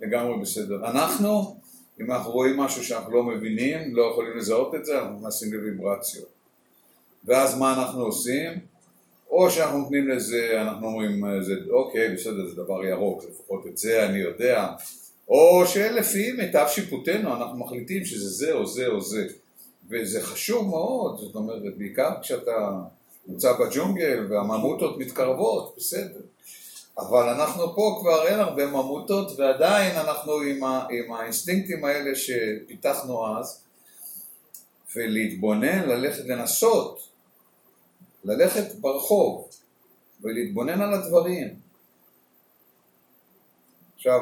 לגמרי בסדר. אנחנו, אם אנחנו רואים משהו שאנחנו לא מבינים, לא יכולים לזהות את זה, אנחנו נכנסים לוויברציות. ואז מה אנחנו עושים? או שאנחנו נותנים לזה, אנחנו אומרים, זה, אוקיי, בסדר, זה דבר ירוק, לפחות את זה אני יודע. או שלפי מיטב שיפוטנו אנחנו מחליטים שזה זה או זה או זה. וזה חשוב מאוד, זאת אומרת, בעיקר כשאתה נמצא בג'ונגל והממוטות מתקרבות, בסדר. אבל אנחנו פה כבר אין הרבה ממוטות, ועדיין אנחנו עם, ה, עם האינסטינקטים האלה שפיתחנו אז, ולהתבונן, ללכת, לנסות, ללכת ברחוב, ולהתבונן על הדברים. עכשיו,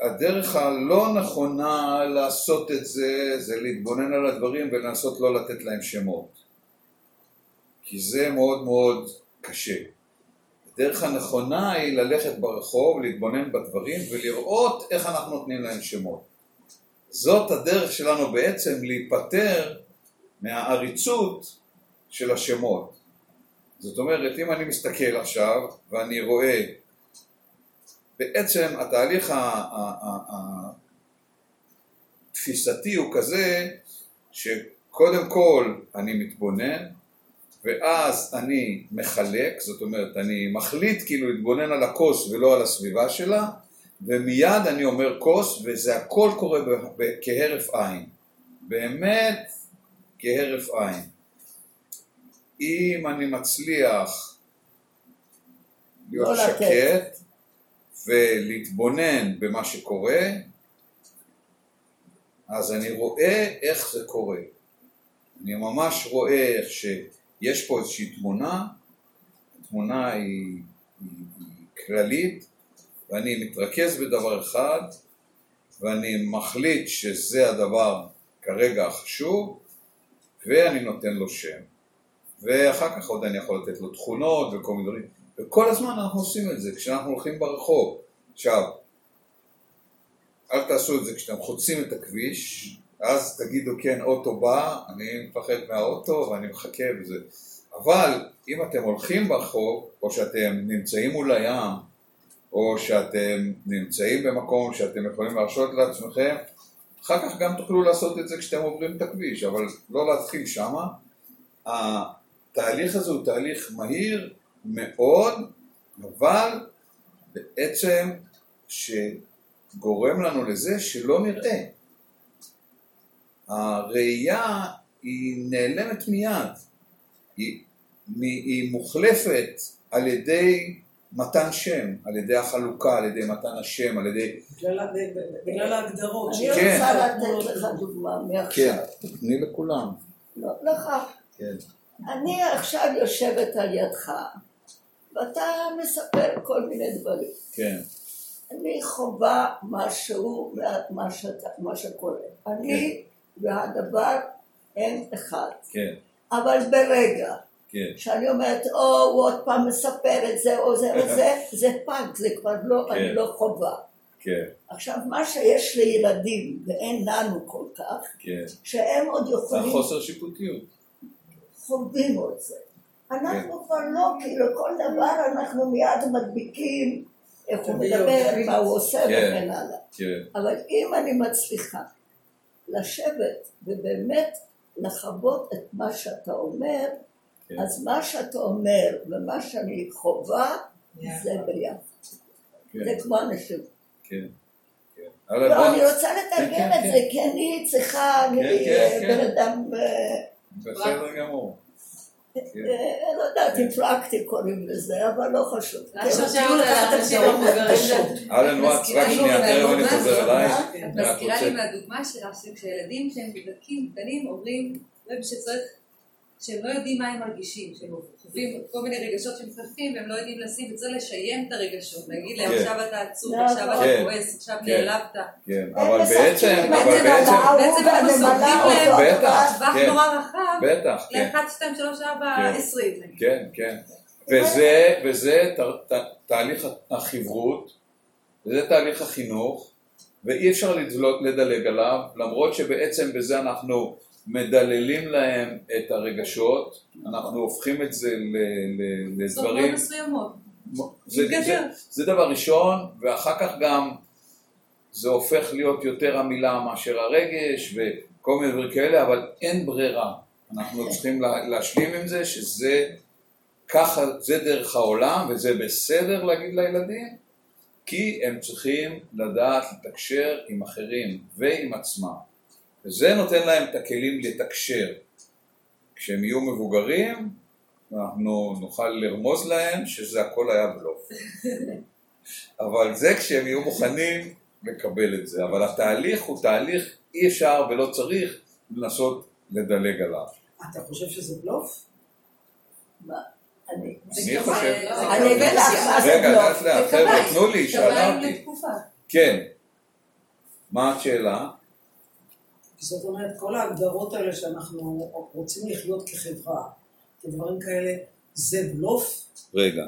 הדרך הלא נכונה לעשות את זה, זה להתבונן על הדברים ולנסות לא לתת להם שמות. כי זה מאוד מאוד קשה. הדרך הנכונה היא ללכת ברחוב, להתבונן בדברים ולראות איך אנחנו נותנים להם שמות. זאת הדרך שלנו בעצם להיפטר מהעריצות של השמות. זאת אומרת, אם אני מסתכל עכשיו ואני רואה בעצם התהליך התפיסתי הוא כזה שקודם כל אני מתבונן ואז אני מחלק, זאת אומרת אני מחליט כאילו להתבונן על הכוס ולא על הסביבה שלה ומיד אני אומר כוס וזה הכל קורה כהרף עין, באמת כהרף עין. אם אני מצליח להיות לא. שקט ולהתבונן במה שקורה, אז אני רואה איך זה קורה. אני ממש רואה איך שיש פה איזושהי תמונה, התמונה היא, היא, היא כללית, ואני מתרכז בדבר אחד, ואני מחליט שזה הדבר כרגע החשוב, ואני נותן לו שם. ואחר כך עוד אני יכול לתת לו תכונות וכל מיני דברים. וכל הזמן אנחנו עושים את זה, כשאנחנו הולכים ברחוב. עכשיו, אל תעשו את זה כשאתם חוצים את הכביש, אז תגידו כן, אוטו בא, אני מפחד מהאוטו ואני מחכה וזה. אבל אם אתם הולכים ברחוב, או שאתם נמצאים מול הים, או שאתם נמצאים במקום שאתם יכולים להרשות לעצמכם, אחר כך גם תוכלו לעשות את זה כשאתם עוברים את הכביש, אבל לא להתחיל שמה. התהליך הזה הוא תהליך מהיר מאוד, אבל בעצם שגורם לנו לזה שלא נראה. הראייה היא נעלמת מיד, היא, היא מוחלפת על ידי מתן שם, על ידי החלוקה, על ידי מתן השם, על ידי... בגלל ההגדרות. אני שיש. כן. רוצה לתת לך דוגמה מעכשיו. כן, תני לכולם. לא, לך. כן. אני עכשיו יושבת על ידך, ואתה מספר כל מיני דברים. כן, אני חווה משהו, מה, שאתה, מה שקורה. אני והדבר הם אחד. כן, אבל ברגע כן, שאני אומרת, או, הוא עוד פעם מספר את זה, או זה וזה, זה פג, זה כבר לא, כן. אני לא חווה. כן, עכשיו, מה שיש לילדים, ואין לנו כל כך, כן. שהם עוד זה יכולים, חוסר שיפוטיות. חווים את זה. אנחנו כן. כבר לא, כאילו, כל דבר אנחנו מיד מדביקים, איך הוא מדבר. מה הוא עושה כן. וכן הלאה. כן, אבל אם אני מצליחה לשבת ובאמת לחוות את מה שאתה אומר. אז מה שאתה אומר ומה שאני חווה זה ביחד. זה כמו אנשים. לא, אני רוצה לתרגם את זה, כי אני צריכה, אני כן, בן. אדם, אה, בסדר גמור. לא יודעת אם פרקטי קוראים לזה, אבל לא חשוב. פשוט. אלן וואטס, רק שנייה, תכף אני חוזר אלייך. את מזכירה לי מהדוגמה שלך, שכשילדים שהם מבדקים קטנים עוברים, ושצריך שהם לא יודעים מה הם מרגישים, שהם חווים כל מיני רגשות שמתחלפים והם לא יודעים לשים, וצריך לשיים את הרגשות, להגיד להם כן. עכשיו אתה עצוב, נכון. עכשיו אתה כן. כועס, עכשיו כן. נעלבת. כן, אבל בעצם, אבל בעצם בעצם, אנחנו סוגרים להם-. טווח כן. נורא רחב, בטח, כן. ל-1, 2, 3, 4, כן. 20 נגיד. כן, כן. וזה, תהליך החברות, וזה תהליך החינוך, ואי אפשר לדלג עליו, למרות שבעצם בזה אנחנו מדללים להם את הרגשות, אנחנו הופכים את זה לדברים. זה, זה. זה דבר ראשון, ואחר כך גם זה הופך להיות יותר המילה מאשר הרגש וכל מיני דברים כאלה, אבל אין ברירה. אנחנו צריכים לה, להשלים עם זה שזה ככה, זה דרך העולם וזה בסדר להגיד לילדים, כי הם צריכים לדעת לתקשר עם אחרים ועם עצמם. וזה נותן להם את הכלים לתקשר. כשהם יהיו מבוגרים, אנחנו נוכל לרמוז להם שזה הכל היה בלוף. אבל זה כשהם יהיו מוכנים לקבל את זה. אבל התהליך הוא תהליך, אי אפשר ולא צריך לנסות לדלג עליו. אתה חושב שזה בלוף? מה? אני אני חושב... אני זה רגע. לאט לאט, חבר'ה, תנו לי, שאלה אותי. כן. מה השאלה? זאת אומרת, כל ההגדרות האלה שאנחנו רוצים לחיות כחברה, כדברים כאלה, זה בלוף? רגע.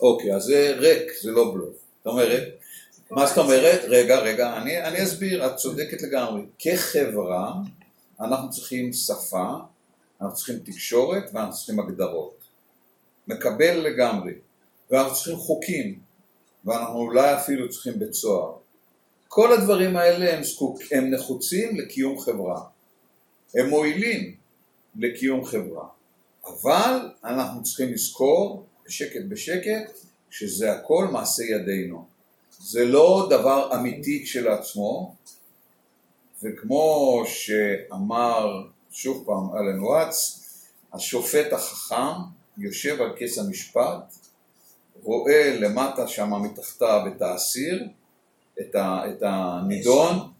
אוקיי, אז זה ריק, זה לא בלוף. זאת אומרת, מה זאת אומרת? רגע, רגע, אני, אני אסביר, את צודקת לגמרי. כחברה, אנחנו צריכים שפה, אנחנו צריכים תקשורת ואנחנו צריכים הגדרות. מקבל לגמרי. ואנחנו צריכים חוקים, ואנחנו אולי אפילו צריכים בית סוהר. כל הדברים האלה הם, זקוק, הם נחוצים לקיום חברה. הם מועילים לקיום חברה. אבל אנחנו צריכים לזכור, בשקט בשקט, שזה הכל מעשה ידינו. זה לא דבר אמיתי כשלעצמו, וכמו שאמר שוב פעם אלן וואטס, השופט החכם יושב על כס המשפט, רואה למטה שם מתחתיו את האסיר, את, ה, את הנידון,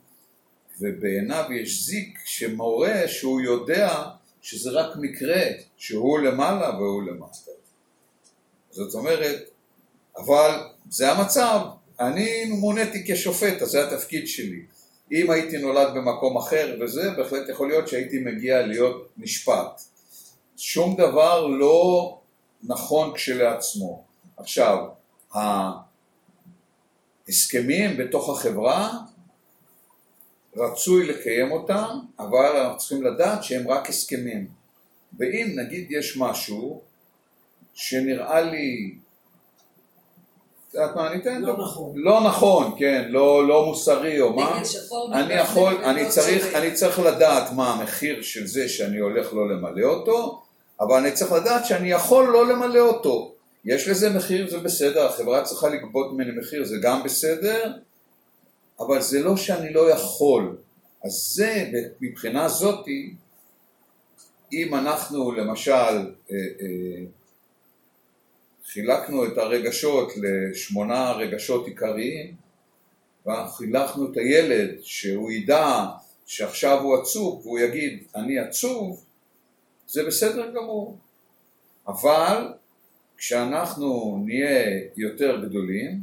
ובעיניו יש זיק שמורה שהוא יודע שזה רק מקרה, שהוא למעלה והוא למטה. זאת אומרת, אבל זה המצב, אני מוניתי כשופט, אז זה התפקיד שלי. אם הייתי נולד במקום אחר וזה, בהחלט יכול להיות שהייתי מגיע להיות נשפט. שום דבר לא נכון כשלעצמו. עכשיו, ההסכמים בתוך החברה, רצוי לקיים אותם, אבל אנחנו צריכים לדעת שהם רק הסכמים. ואם נגיד יש משהו שנראה לי, את יודעת מה, אני אתן לא. נכון. לא נכון, כן, לא, לא מוסרי או מה, אני יכול, אני לא צריך. אני צריך לדעת מה המחיר של זה שאני הולך לא למלא אותו, אבל אני צריך לדעת שאני יכול לא למלא אותו. יש לזה מחיר, זה בסדר, החברה צריכה לגבות ממני מחיר, זה גם בסדר, אבל זה לא שאני לא יכול. אז זה, מבחינה זאתי, אם אנחנו למשל אה, אה, חילקנו את הרגשות לשמונה רגשות עיקריים, ואנחנו חילקנו את הילד שהוא ידע שעכשיו הוא עצוב והוא יגיד אני עצוב, זה בסדר גמור. אבל כשאנחנו נהיה יותר גדולים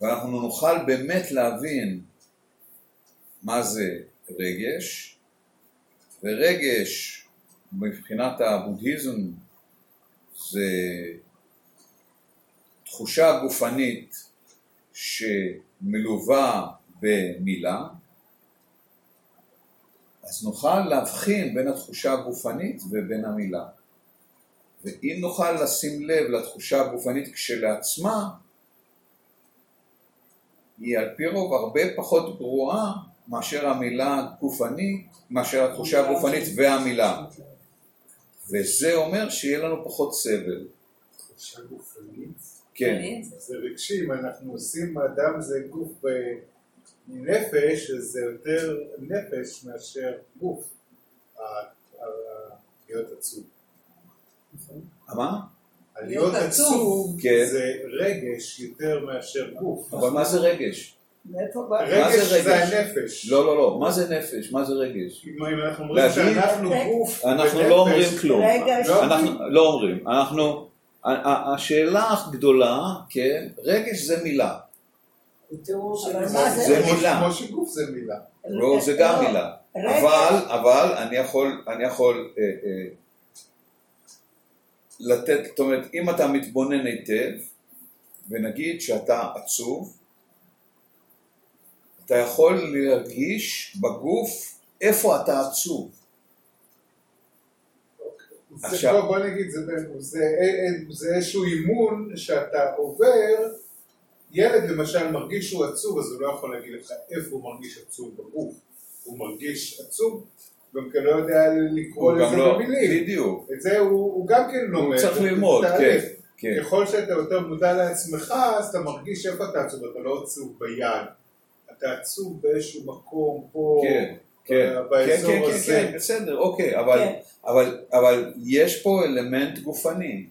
ואנחנו נוכל באמת להבין מה זה רגש, ורגש מבחינת הבודהיזם זה תחושה גופנית שמלווה במילה, אז נוכל להבחין בין התחושה הגופנית ובין המילה. ואם נוכל לשים לב לתחושה הגופנית כשלעצמה, היא על פי רוב הרבה פחות גרועה מאשר המילה הגופנית, מאשר התחושה הגופנית והמילה. וזה אומר שיהיה לנו פחות סבל. תחושה גופנית. כן, זה רגשי, אם אנחנו עושים אדם זה גוף ב- מנפש, אז זה יותר נפש מאשר גוף. להיות עצוב. מה? להיות להיות עצוב. כן. זה רגש יותר מאשר גוף. אבל מה זה רגש? רגש זה? הנפש. לא, לא, לא, מה זה נפש? מה זה רגש? אם אנחנו אומרים שאנחנו. גוף אנחנו ונפש, לא אומרים כלום. לא אנחנו לא אומרים, אנחנו, השאלה הגדולה, כן, רגש זה מילה, זה. מילה. כמו שגוף זה מילה. לא, זה גם לא. מילה. אבל, אבל אני יכול, אני יכול אה, אה, לתת, זאת אומרת, אם אתה מתבונן היטב, ונגיד שאתה עצוב, אתה יכול להרגיש בגוף איפה אתה עצוב. זה- עכשיו- בוא- בוא נגיד, זה- זה זה איזשהו אימון שאתה עובר, ילד למשל מרגיש שהוא עצוב, אז הוא לא יכול להגיד לך איפה הוא מרגיש עצוב בגוף. הוא מרגיש עצוב, גם כן לא יודע לקרוא הוא לזה לא, במילים. בדיוק, את זה הוא הוא גם כן הוא לומד. צריך זה ללמוד, כן. כן, ככל שאתה יותר מודע לעצמך, אז אתה מרגיש איפה אתה עצוב, אתה לא עצוב ביד. אתה עצוב באיזשהו מקום פה, כן, כן, כן, באזור כן, כן, הזה. כן, בסדר, אוקיי, אבל, כן. אבל, אבל יש פה אלמנט גופני.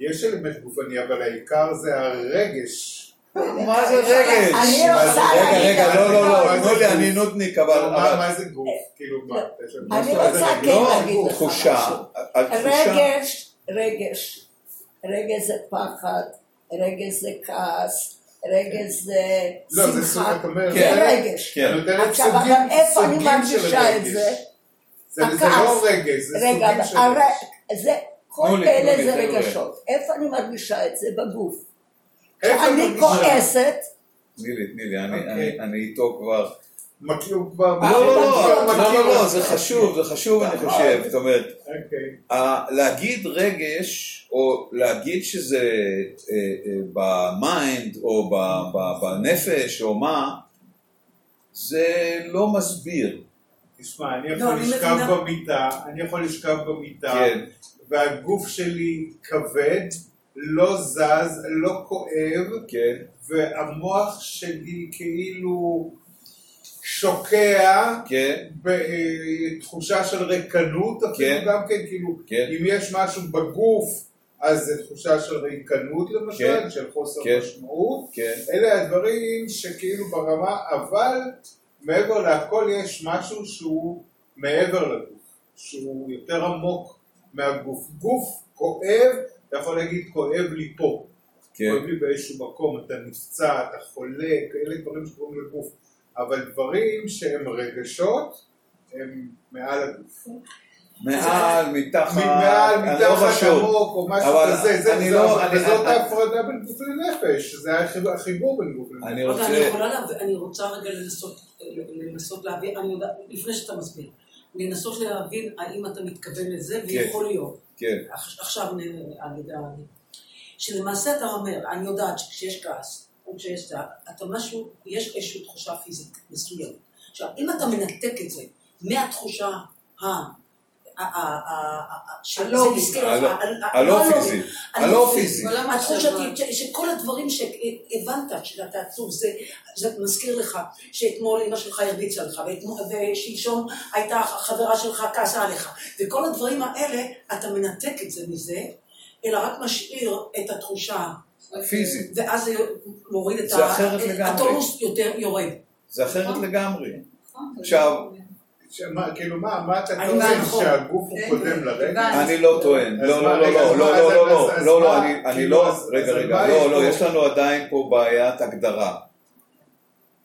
יש אלמנט גופני, אבל העיקר זה הרגש. מה זה רגש? אני רוצה רגע, להגיד רגע, לך, לא, לא, לא, תנו לי? אני נודניק, אבל, מה זה גוף? כאילו מה? אני מה זה רוצה? כן לא להגיד לך תחושה, משהו. רגש, רגש, רגש זה פחד, רגש זה כעס, רגש זה לא, זה סוג, שמחה, את אומרת, זה כן. רגש. כן, עכשיו, אבל איפה אני מרגישה את. זה? זה. לא רגש, זה רגע, סוגים של רגש. זה, כל אלה זה. רגשות. איפה אני מרגישה את זה בגוף? איפה כשאני? כועסת, תני לי, תני לי, אני- אוקיי. אני- אני איתו כבר, מכיר כבר... לא, לא, לא, לא, לא, לא. זה חשוב, זה חשוב, אני חושב, זאת אומרת, אוקיי. להגיד רגש, או להגיד שזה אה, אה, ב mind, או בנפש, או מה, זה לא מסביר. תשמע, אני לא, יכול לשכב. במיטה, אני יכול לשכב במיטה, כן, והגוף שלי כבד, לא זז, לא כואב, כן, והמוח שלי כאילו שוקע כן, בתחושה של ריקנות, אפילו כן. גם כן, כאילו, כן. אם יש משהו בגוף, אז זה תחושה של ריקנות למשל, כן. של חוסר כן. משמעות. כן, אלה הדברים שכאילו ברמה, אבל מעבר להכל יש משהו שהוא מעבר לגוף, שהוא יותר עמוק מהגוף. גוף כואב, אתה יכול להגיד כואב לי פה, כן, כואב לי באיזשהו מקום, אתה נפצע, אתה חולה, כאלה דברים שקוראים לגוף, אבל דברים שהם רגשות, הם מעל הגוף. מעל, מתחת, מעל, אני לא מתחת חשוב. עמוק או משהו אבל כזה, זה, לא- אבל אני- וזאת אני- ההפרדה בין גוף לנפש, זה החיבור- בין גוף לנפש. אני רוצה, יכולה להבין, אני רוצה רגע לנסות, לנסות להבין, לפני שאתה מסביר, לנסות להבין האם אתה מתכוון לזה, ויכול להיות, כן, עכ- עכשיו נ- על ידי ה... שלמעשה אתה אומר, אני יודעת שכשיש כעס, או כשיש זה, אתה משהו, יש איזושהי תחושה פיזית מסוימת. עכשיו, אם אתה מנתק את זה מהתחושה ה... הלא פיזי, הלא הלא פיזי. פיזי, המחשבות. ש- שכל הדברים שהבנת שאתה עצוב, זה, זה מזכיר לך שאתמול אמא שלך הרביצה לך, ושלשום הייתה חברה שלך כעסה עליך, וכל הדברים האלה, אתה מנתק את זה מזה, אלא רק משאיר את התחושה, פיזית, ואז זה מוריד את זה אחרת לגמרי. הטונוס יותר יורד. זה אחרת לגמרי. נכון, עכשיו, שמה, כאילו מה, מה אתה אני טוען נכון. שהגוף הוא כן, קודם? הבנתי. אני לא טוען, לא, לא, לא, לא, לא, לא, לא, לא, אז- אז לא, לא, אני, אני כאילו, לא, רגע, רגע, לא, יש לא? יש לנו עדיין פה בעיית הגדרה.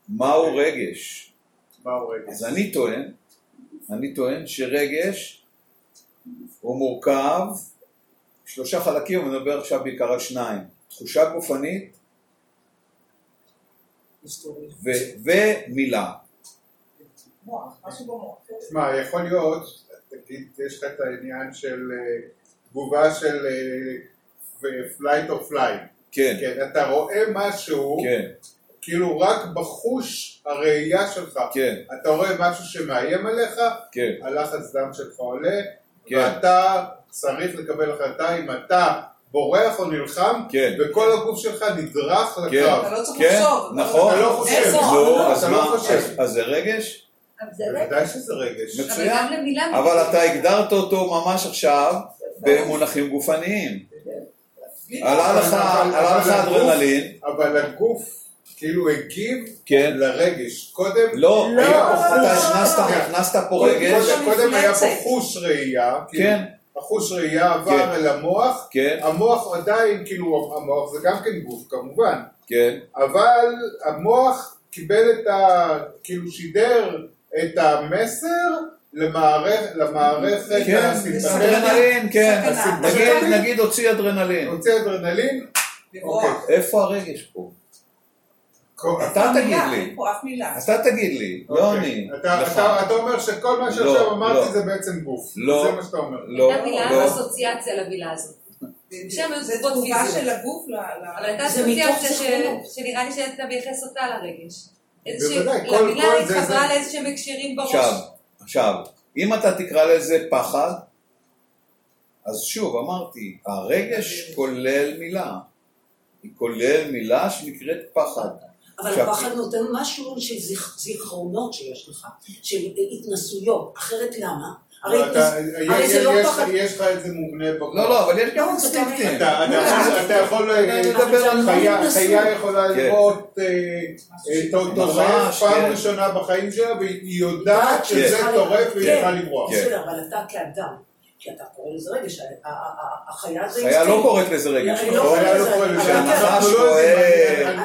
מהו רגש? מהו רגש? אז אני טוען, אני טוען שרגש הוא מורכב שלושה חלקים, אני מדבר עכשיו בעיקר על שניים. תחושה גופנית ומילה. תשמע, יכול להיות, תגיד, יש לך את העניין של אה, תגובה של flight או fight. כן, כן, אתה רואה משהו, כן, כאילו רק בחוש הראייה שלך, כן, אתה רואה משהו שמאיים עליך, כן, הלחץ דם שלך עולה, כן. ואתה צריך לקבל החלטה אם אתה בורח או נלחם, כן. וכל הגוף שלך נדרך כן. לקרב. אתה לא צריך כן, לחשוב. נכון. אתה לא חושב. נו, אתה אז לא מה, חושב. אז- זה רגש? זה רגש. בוודאי שזה רגש. מצוין. אבל אתה הגדרת אותו ממש עכשיו במונחים גופניים. עלה לך אדרנלין, אבל הגוף כאילו הגיב כן. לרגש. קודם לא, לא. אתה הכנסת, הכנסת פה רגש, קודם- היה פה. חוש ראייה, כאילו, כן, החוש ראייה עבר כן. אל המוח, כן, המוח עדיין, כאילו המוח זה גם כן גוף כמובן, כן, אבל המוח קיבל את ה... כאילו שידר את המסר למערכת, למערכת כן, אדרנלין, כן. נגיד, נגיד הוציא אדרנלין, הוציא אדרנלין. אוקיי. איפה הרגש פה? אתה תגיד לי. אתה תגיד לי, לא אוקיי. אני, אתה- לך. אתה אתה אומר שכל מה לא, שעכשיו לא. אמרתי זה בעצם גוף, לא. זה מה שאתה אומר. לא, הייתה מילה לא, אסוציאציה למילה הזאת. זה תגובה. של הגוף ל... אבל הייתה אסוציאציה. שנראה לי שאתה מייחס אותה לרגש. איזושהי- בוודאי, כל- למילה התחברה לאיזשהם הקשרים בראש. עכשיו, עכשיו, אם אתה תקרא לזה פחד, אז שוב, אמרתי, הרגש כולל מילה. היא כולל מילה שנקראת פחד. אבל הפחד נותן משהו של זיכ- זיכרונות שיש לך, של התנסויות, אחרת למה? הרי לא, התנס- הרי זה יש- לא פחד, יש לך את זה מובנה בגוף. לא, לא, אבל יש גם לא, אינסטינקטים. אתה יכול- על לא חיה יכולה כן. לראות אה, אה, טורף פעם כן. ראשונה בחיים שלה והיא יודעת שזה כן. טורף והיא. צריכה לברוח. כן. בסדר, אבל אתה כאדם, כי אתה קורא לזה רגש, החיה זה חיה לא קוראת לזה רגש, אני נכון? חיה לא קוראת לזה. הנחש לא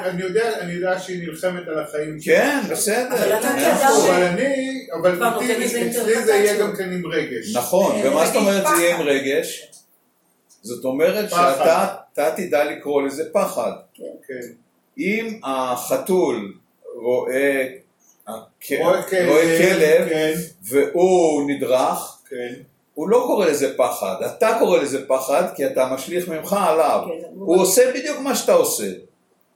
אני- יודע- אני יודע שהיא נלחמת על החיים שלה. כן, בסדר. אבל. אבל אני, אבל אצלי- זה. יהיה גם כן עם רגש. נכון, אה, ומה זאת נגיד אומרת זה יהיה עם. רגש? זאת אומרת. שאתה אתה תדע לקרוא לזה פחד. כן. אם החתול רואה כלב, כן, והוא נדרך, כן. הוא לא קורא לזה פחד, אתה קורא לזה פחד כי אתה משליך ממך עליו. כן, הוא עושה בדיוק מה שאתה עושה,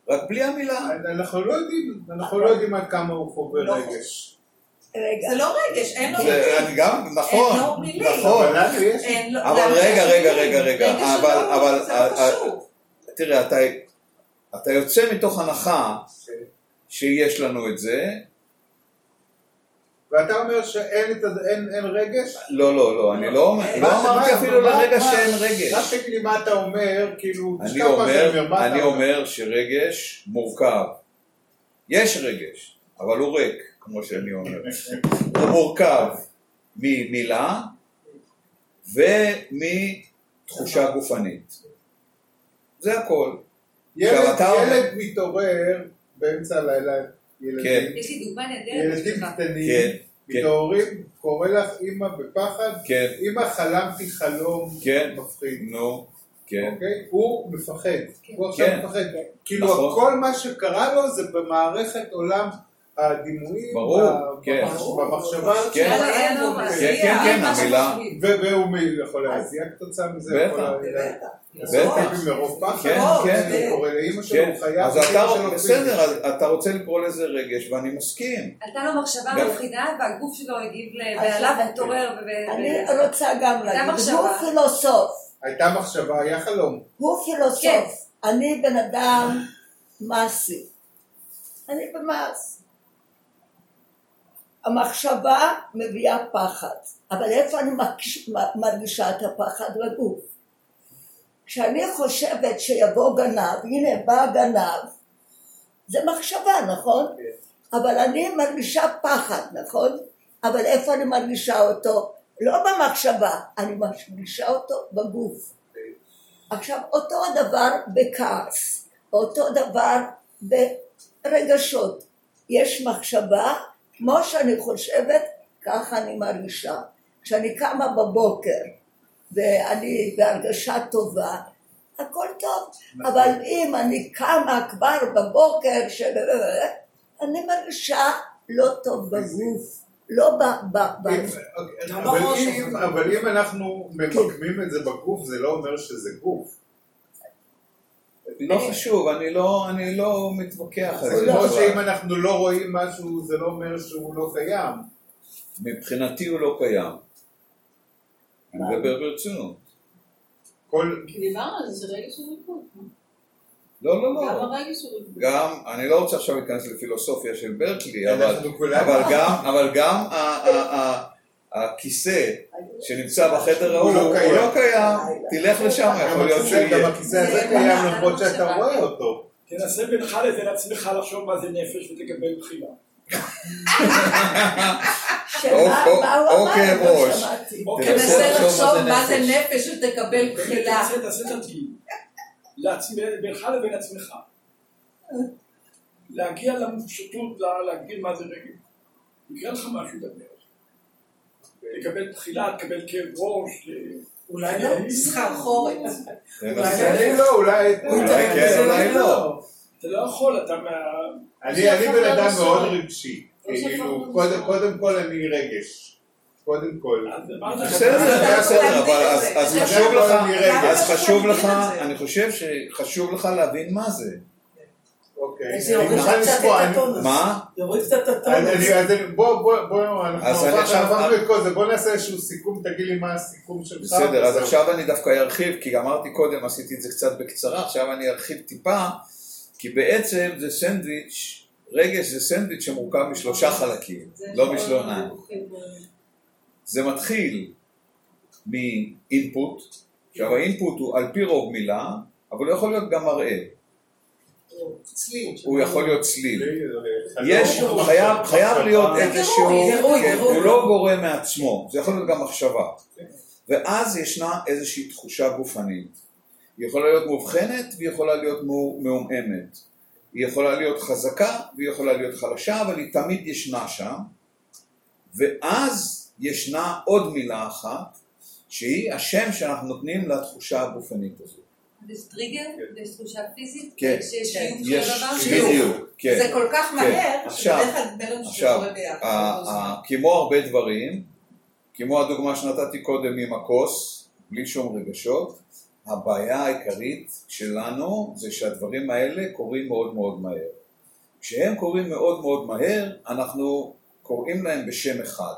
רק בלי המילה. אנחנו לא יודעים, אנחנו לא יודעים עד כמה הוא חווה לא. רגש. רגע, זה לא רגש, אין לו מילים. גם, נכון. נכון. אבל רגע, רגע. רגע, רגע, אבל- שלו, אבל- לא אבל- קשור. תראה, אתה, אתה יוצא מתוך הנחה שיש לנו את זה, ואתה אומר שאין את אין- אין רגש? לא, לא, לא, אני לא אומר, לא אמרתי אפילו לרגע שאין רק רגש. תגיד לי מה אתה אומר, כאילו, אני אומר, מה אני אומר שרגש מורכב. יש רגש, אבל הוא ריק, כמו שאני אומר. הוא מורכב ממילה ומתחושה גופנית. זה הכל. ילד, אומר- מתעורר באמצע הלילה. יש לי דוגמה נהדרת. ילדים. קטנים, כן, כן. מתעוררים, קורא לך אימא בפחד, כן, אימא חלמתי חלום כן. מפחיד, נו, כן. אוקיי? הוא מפחד, הוא עכשיו כן. מפחד, כאילו נכון. כל מה שקרה לו זה במערכת עולם הדימויים, כן. במחשבה, כן. כן, כן, כן, המילה. שחושבים. ו- והוא יכול להזיע כתוצאה מזה, בטח. כן, כן. זה קורא לאימא שלו, כן, הוא חייב, אז אתה, בסדר, אתה רוצה לקרוא לזה רגש, ואני מסכים. עלתה לו מחשבה מפחידה והגוף שלו הגיב ל- אז ועליו אני- רוצה גם להגיד. הוא פילוסוף, הייתה מחשבה, היה חלום. הוא כן. פילוסוף, אני בן אדם מעשי, אני במעש. המחשבה מביאה פחד, אבל איפה אני מרגיש- מרגישה את הפחד בגוף? כשאני חושבת שיבוא גנב, הנה בא גנב, זה מחשבה, נכון? אבל אני מרגישה פחד, נכון? אבל איפה אני מרגישה אותו? לא במחשבה, אני מרגישה אותו בגוף. עכשיו, אותו הדבר בכעס, אותו דבר ברגשות. יש מחשבה, כמו שאני חושבת, ככה אני מרגישה. כשאני קמה בבוקר ואני בהרגשה טובה, הכל טוב. אבל אם אני קמה כבר בבוקר, ש... אני מרגישה לא טוב בגוף, לא ב... ב, ב... אם- גם אבל אם- אבל- אבל אם אנחנו ממקמים את זה בגוף, זה לא אומר שזה גוף. לא חשוב, אני לא, אני לא מתווכח על זה זה. כמו בכלל. שאם אנחנו לא רואים משהו, זה לא אומר שהוא לא קיים. מבחינתי הוא לא קיים. אני מדבר ברצינות. כל... דיברנו על זה, זה רגש של ריקוד. לא, לא, גם לא. הרגש של ריקוד. גם, אני לא רוצה עכשיו להיכנס לפילוסופיה של ברקלי, אבל, גם, אבל גם הכיסא שנמצא בחדר הוא ההוא, לא הוא קיים. לא קיים, תלך לשם, יכול להיות שהוא הכיסא- גם. הכיסא הזה זה קיים למרות שאתה. רואה אותו. תנסה בינך לבין עצמך לחשוב מה זה נפש ותקבל בחילה. שמה או- מה הוא או אמר? כאב לא ראש. אוקיי, תנסה לחשוב מה זה נפש. ותקבל בחילה. תעשה תרגיל. בינך לבין עצמך. להגיע למופשטות, לה- להגדיר מה זה רגל. יקרה לך משהו בדרך. תקבל בחילה, תקבל כאב ראש. אולי לא. סחרחורת. אולי לא, אולי... אולי כן, אולי לא. אתה לא יכול, אתה מה... אני אני בן אדם לא מאוד. רגשי. לא כאילו. קודם- כל אני רגש. קודם כל. בסדר, בסדר, אבל אז- חשוב לך. אז חשוב. אני חושב שחשוב לך להבין מה זה. אוקיי. זה אני יוריד מוכן לך קצת את הטונוס. מה? יוריד קצת את אז הטונוס. אני- אז אני- בוא, בוא, בוא, אנחנו אז אני עברנו עכשיו- עברנו את כל זה, בוא נעשה איזשהו סיכום, תגיד לי מה הסיכום שלך. בסדר, אז. עכשיו אני דווקא ארחיב, כי אמרתי קודם, עשיתי את זה קצת בקצרה, עכשיו אני ארחיב טיפה, כי בעצם זה סנדוויץ', רגש זה סנדוויץ' שמורכב משלושה חלקים, לא משלוניים. זה מתחיל מאינפוט, עכשיו האינפוט הוא על פי רוב מילה, אבל הוא יכול להיות גם מראה. הוא יכול להיות צליל. יש, חייב, להיות. איזשהו, כן, גירוי. הוא לא גורם מעצמו, זה יכול להיות גם מחשבה. ואז ישנה איזושהי תחושה גופנית. היא יכולה להיות מאובחנת והיא יכולה להיות מעומעמת. היא יכולה להיות חזקה והיא יכולה להיות חלשה, אבל היא תמיד ישנה שם. ואז ישנה עוד מילה אחת, שהיא השם שאנחנו נותנים לתחושה הגופנית הזאת. יש טריגר? יש תחושה פיזית? כן. שיש הדבר? בדיוק, כן. זה כל כך מהר, עכשיו, שבדרך כלל נדמה לנו שזה עכשיו, קורה ביחד. כמו הרבה דברים, כמו הדוגמה שנתתי קודם עם הכוס, בלי שום רגשות, הבעיה העיקרית שלנו זה שהדברים האלה קורים מאוד מאוד מהר. כשהם קורים מאוד מאוד מהר, אנחנו קוראים להם בשם אחד.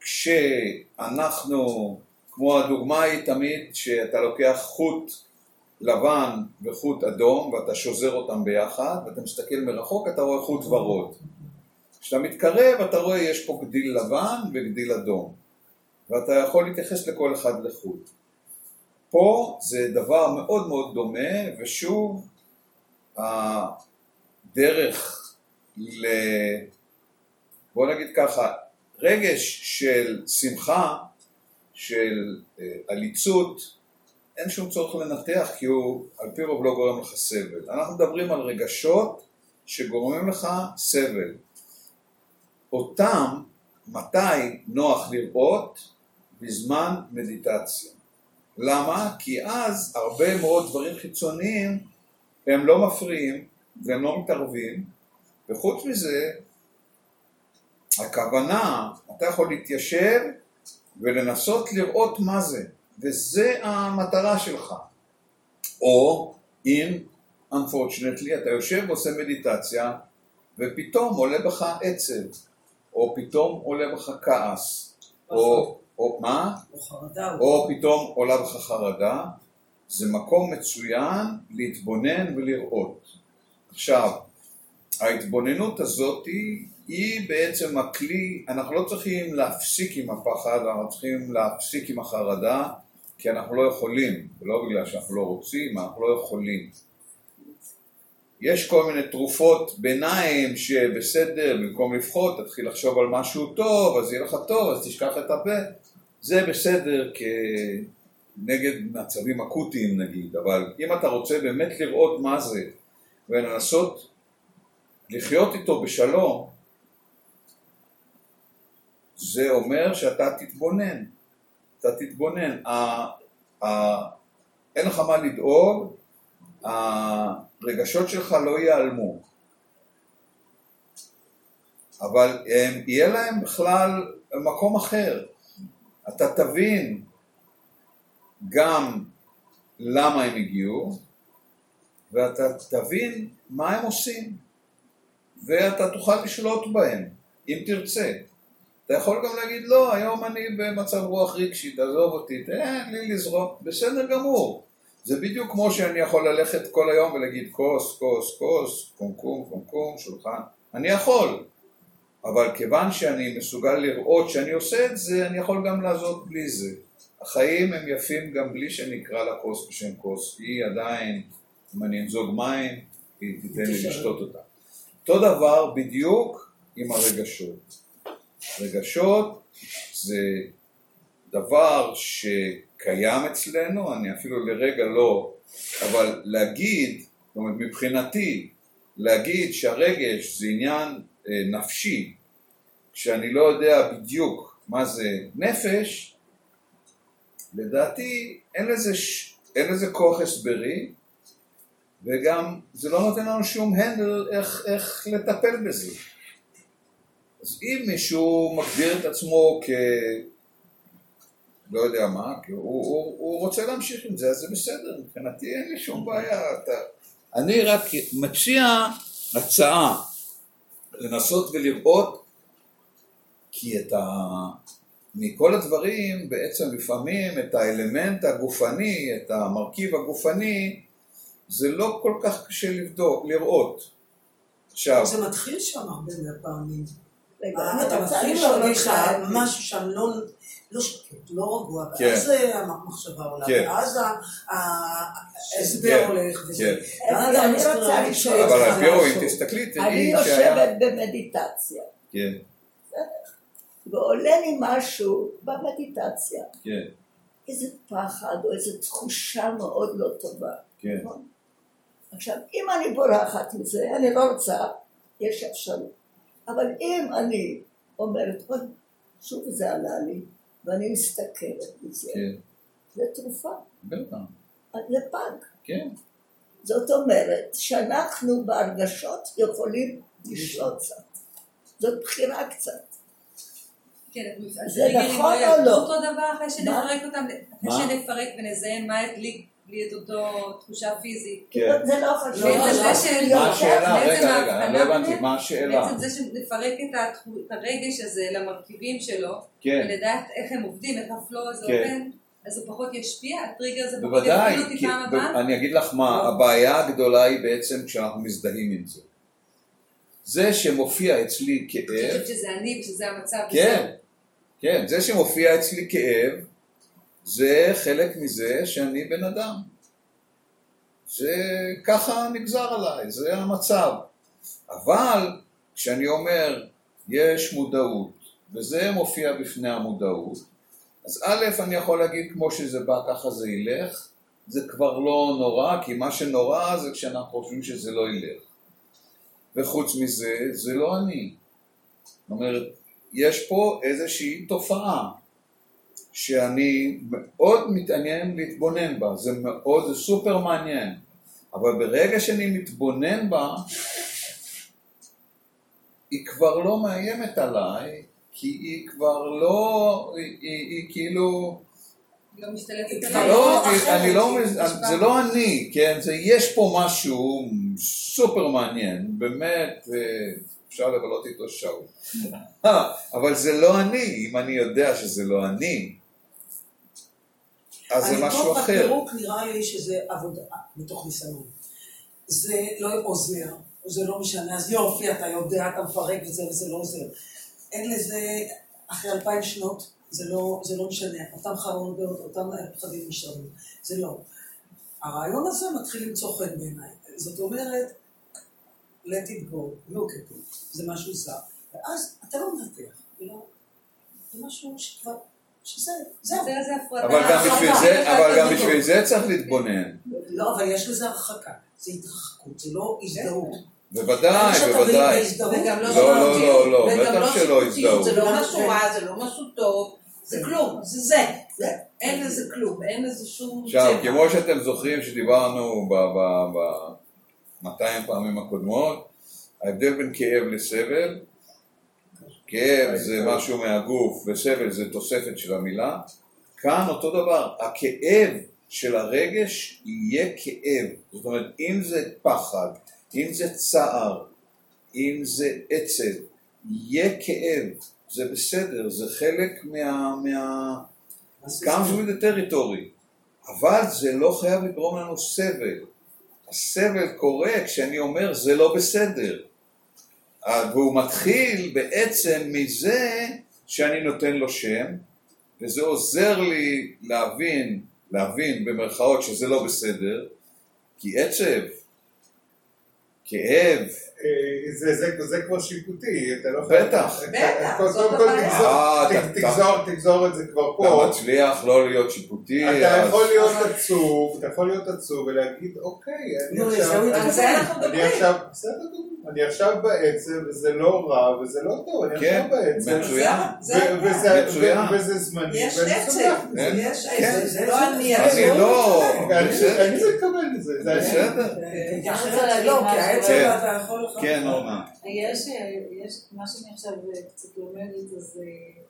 כשאנחנו, כמו הדוגמה היא תמיד שאתה לוקח חוט לבן וחוט אדום ואתה שוזר אותם ביחד ואתה מסתכל מרחוק אתה רואה חוט ורוד. כשאתה מתקרב אתה רואה יש פה גדיל לבן וגדיל אדום ואתה יכול להתייחס לכל אחד לחוט. פה זה דבר מאוד מאוד דומה ושוב הדרך ל... בוא נגיד ככה, רגש של שמחה, של אה, עליצות, אין שום צורך לנתח כי הוא על פי רוב לא גורם לך סבל. אנחנו מדברים על רגשות שגורמים לך סבל. אותם, מתי נוח לראות? בזמן מדיטציה. למה? כי אז הרבה מאוד דברים חיצוניים הם לא מפריעים והם לא מתערבים, וחוץ מזה, הכוונה, אתה יכול להתיישב ולנסות לראות מה זה, וזה המטרה שלך. או אם, unfortunately, אתה יושב ועושה מדיטציה, ופתאום עולה בך עצב, או פתאום עולה בך כעס, או, או מה? או חרדה. או פתאום עולה בך חרדה, זה מקום מצוין להתבונן ולראות. עכשיו, ההתבוננות הזאת היא, היא בעצם הכלי, אנחנו לא צריכים להפסיק עם הפחד, אנחנו צריכים להפסיק עם החרדה, כי אנחנו לא יכולים, ולא בגלל שאנחנו לא רוצים, אנחנו לא יכולים. יש כל מיני תרופות ביניים שבסדר, במקום לבחור תתחיל לחשוב על משהו טוב, אז יהיה לך טוב, אז תשכח את הפה. זה בסדר כנגד מצבים אקוטיים נגיד, אבל אם אתה רוצה באמת לראות מה זה ולנסות לחיות איתו בשלום, זה אומר שאתה תתבונן, אתה תתבונן, ה- ה- אין לך מה לדאוג, הרגשות שלך לא ייעלמו, אבל הם, יהיה להם בכלל מקום אחר, אתה תבין גם למה הם הגיעו, ואתה תבין מה הם עושים, ואתה תוכל לשלוט בהם, אם תרצה. אתה יכול גם להגיד, לא, היום אני במצב רוח רגשי, תעזוב אותי, תן לי לזרום, בסדר גמור. זה בדיוק כמו שאני יכול ללכת כל היום ולהגיד כוס, כוס, כוס, קומקום, קומקום, שולחן, אני יכול. אבל כיוון שאני מסוגל לראות שאני עושה את זה, אני יכול גם לעזות בלי זה. החיים הם יפים גם בלי שנקרא לה כוס בשם כוס, היא עדיין אם אני אמזוג מים, היא תיתן לי לשתות אותה. אותו דבר בדיוק עם הרגשות. רגשות זה דבר שקיים אצלנו, אני אפילו לרגע לא, אבל להגיד, זאת אומרת מבחינתי, להגיד שהרגש זה עניין אה, נפשי, כשאני לא יודע בדיוק מה זה נפש, לדעתי אין לזה. אין לזה כוח הסברי, וגם זה לא נותן לנו שום הנדל איך, איך לטפל בזה. אז אם מישהו מגדיר את עצמו כ... לא יודע מה, כי הוא, הוא, הוא רוצה להמשיך עם זה, אז זה בסדר, מבחינתי אין לי שום בעיה. אתה... אני רק מציע הצעה, לנסות ולראות, כי את ה... מכל הדברים בעצם לפעמים את האלמנט הגופני, את המרכיב הגופני, זה לא כל כך קשה לבדוק, לראות. עכשיו, זה מתחיל שם הרבה מהפעמים. רגע, אם אני אתה מתחיל להרגיש שמשהו שם לא... לא שקט, לא רגוע, כן. ואז המחשבה עולה, כן. ואז ההסבר כן, הולך וזה. כן. אני אבל הביאו, אם. תסתכלי, אני תראי שהיה... יושבת במדיטציה, כן, ועולה לי משהו במדיטציה, כן, איזה פחד או איזו תחושה מאוד לא טובה. כן, נכון? עכשיו, אם אני בורחת מזה, אני לא רוצה, יש אפשרות. אבל אם אני אומרת, "אוי, שוב זה עלה לי, ואני מסתכלת בזה, כן, זה תרופה, בטח, זה פג. כן, זאת אומרת שאנחנו בהרגשות יכולים לשלוט קצת. זאת בחירה קצת. כן, אז זה נכון לא או לא? אותו דבר אחרי שנפרק אותם? אחרי שנפרק ונזיין מה הדליק לי את אותו תחושה פיזית. כן. זה לא חשוב. לא, לא, מה השאלה? רגע, רגע, אני לא הבנתי, מה השאלה? בעצם זה שנפרק את הרגש הזה למרכיבים שלו, כן, ולדעת איך הם עובדים, איך הפלואו הזה כן. עובד, אז הוא פחות ישפיע, הטריגר הזה פחות יפעיל אותי כי- פעם הבאה. אני אגיד לך מה, הבעיה הגדולה היא בעצם כשאנחנו מזדהים עם זה. זה שמופיע אצלי אני כאב, חושבת שזה אני ושזה המצב. כן, כן, זה שמופיע אצלי כאב, זה חלק מזה שאני בן אדם. זה ככה נגזר עליי, זה המצב. אבל כשאני אומר, יש מודעות, וזה מופיע בפני המודעות, אז א', אני יכול להגיד כמו שזה בא, ככה זה ילך, זה כבר לא נורא, כי מה שנורא זה כשאנחנו חושבים שזה לא ילך. וחוץ מזה, זה לא אני. זאת אומרת, יש פה איזושהי תופעה שאני מאוד מתעניין להתבונן בה, זה מאוד, זה סופר מעניין, אבל ברגע שאני מתבונן בה, היא כבר לא מאיימת עליי, כי היא כבר לא, היא, היא, היא כאילו, לא משתלטת עליי. לא, אני לא. זה לא אני, כן, זה, יש פה משהו סופר מעניין, באמת, אה, אפשר לבלות איתו שעות. אבל זה לא אני, אם אני יודע שזה לא אני, אז זה משהו אני אחר. בפירוק נראה לי שזה עבודה, מתוך ניסיון. זה לא עוזר, זה לא משנה, אז יופי, אתה יודע, אתה מפרק וזה וזה לא עוזר. אין לזה, אחרי אלפיים שנות, זה לא, זה לא משנה, אותם חרדות, אותם פחדים נשארים, זה לא. הרעיון הזה מתחיל למצוא חן בעיניי. זאת אומרת, let it go, look at it, זה משהו זר. ואז אתה לא מנתח, לא, זה משהו שכבר, שזה, זהו. זה הפרדה. אבל גם בשביל. זה, אבל גם בשביל זה צריך להתבונן. לא, אבל יש לזה הרחקה, זה התרחקות, זה לא הזדהות. בוודאי, בוודאי. וגם לא לא, לא, לא, לא, בטח שלא שיפוטיות, הזדהו. זה לא משהו רע, זה לא משהו טוב, זה כלום, זה זה. אין לזה כלום, אין לזה שום עכשיו. כמו שאתם זוכרים שדיברנו ב-200 פעמים הקודמות, ההבדל בין כאב לסבל, כאב זה משהו מהגוף וסבל זה תוספת של המילה, כאן אותו דבר, הכאב של הרגש יהיה כאב, זאת אומרת אם זה פחד, אם זה צער, אם זה עצב, יהיה כאב, זה בסדר, זה חלק מה... מה... comes with the territory, אבל זה לא חייב לגרום לנו סבל. הסבל קורה כשאני אומר זה לא בסדר. אה, והוא מתחיל בעצם מזה שאני נותן לו שם, וזה עוזר לי להבין, להבין במרכאות שזה לא בסדר, כי עצב, כאב, זה- זה- זה כבר שיפוטי, אתה לא חייב... בטח. אתה- בטח, זאת כל הבעיה. תגזור- אה, אתה- תגזור- את זה כבר אתה פה. מצליח לא להיות שיפוטי, אתה אז- יכול להיות עצוב, אתה יכול להיות עצוב ולהגיד, אוקיי, אני עכשיו... אני. עכשיו, בסדר, גמור. אני עכשיו בעצב, וזה לא רע, וזה לא טוב, אני כן, עכשיו בעצב. מצוין. וזה- מצוין. ו- וזה זמני, יש ואני עצב, שמח מזה. כן. יש כן. עצב, זה לא אני. אני זה- לא, ואני- בסדר, אני מקבל את זה. בסדר, כי אני לא, כי. העצב כן. אתה יכול... לך- כן, אורנה, יש, יש, מה שאני עכשיו קצת לומדת, אז אה,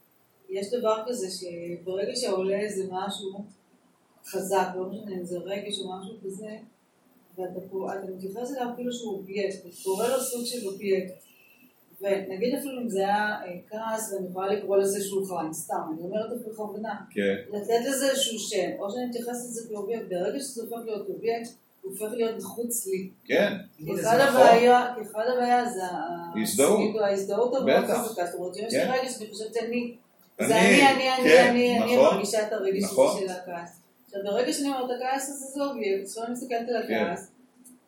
יש דבר כזה שברגע שעולה איזה משהו חזק, לא משנה אם זה רגש או משהו כזה, ואתה מתייחס אליו כאילו שהוא אובייקט, אתה קורא לו סוג של אובייקט. ונגיד אפילו אם זה היה אה, כעס, ואני יכולה לקרוא לזה שולחן, סתם, אני אומרת את בכוונה. כן, לתת לזה איזשהו שם, או שאני מתייחסת לזה כאובייקט, ברגע שזה הופך להיות אובייקט, הוא הופך להיות מחוץ לי. כן, אחד נכון. הבעיה, כי אחד הבעיה זה. כאילו, ההזדהות המאוד בטח. חזקה, זאת אומרת, יש לי כן. רגש, אני חושבת שאני, אני, זה אני, אני, אני, כן, אני, אני נכון. מרגישה את הרגש הזה נכון. של הכעס. עכשיו, ברגע שאני אומרת הכעס הזה זה אובייקט, עכשיו אני מסתכלת על כן. הכעס,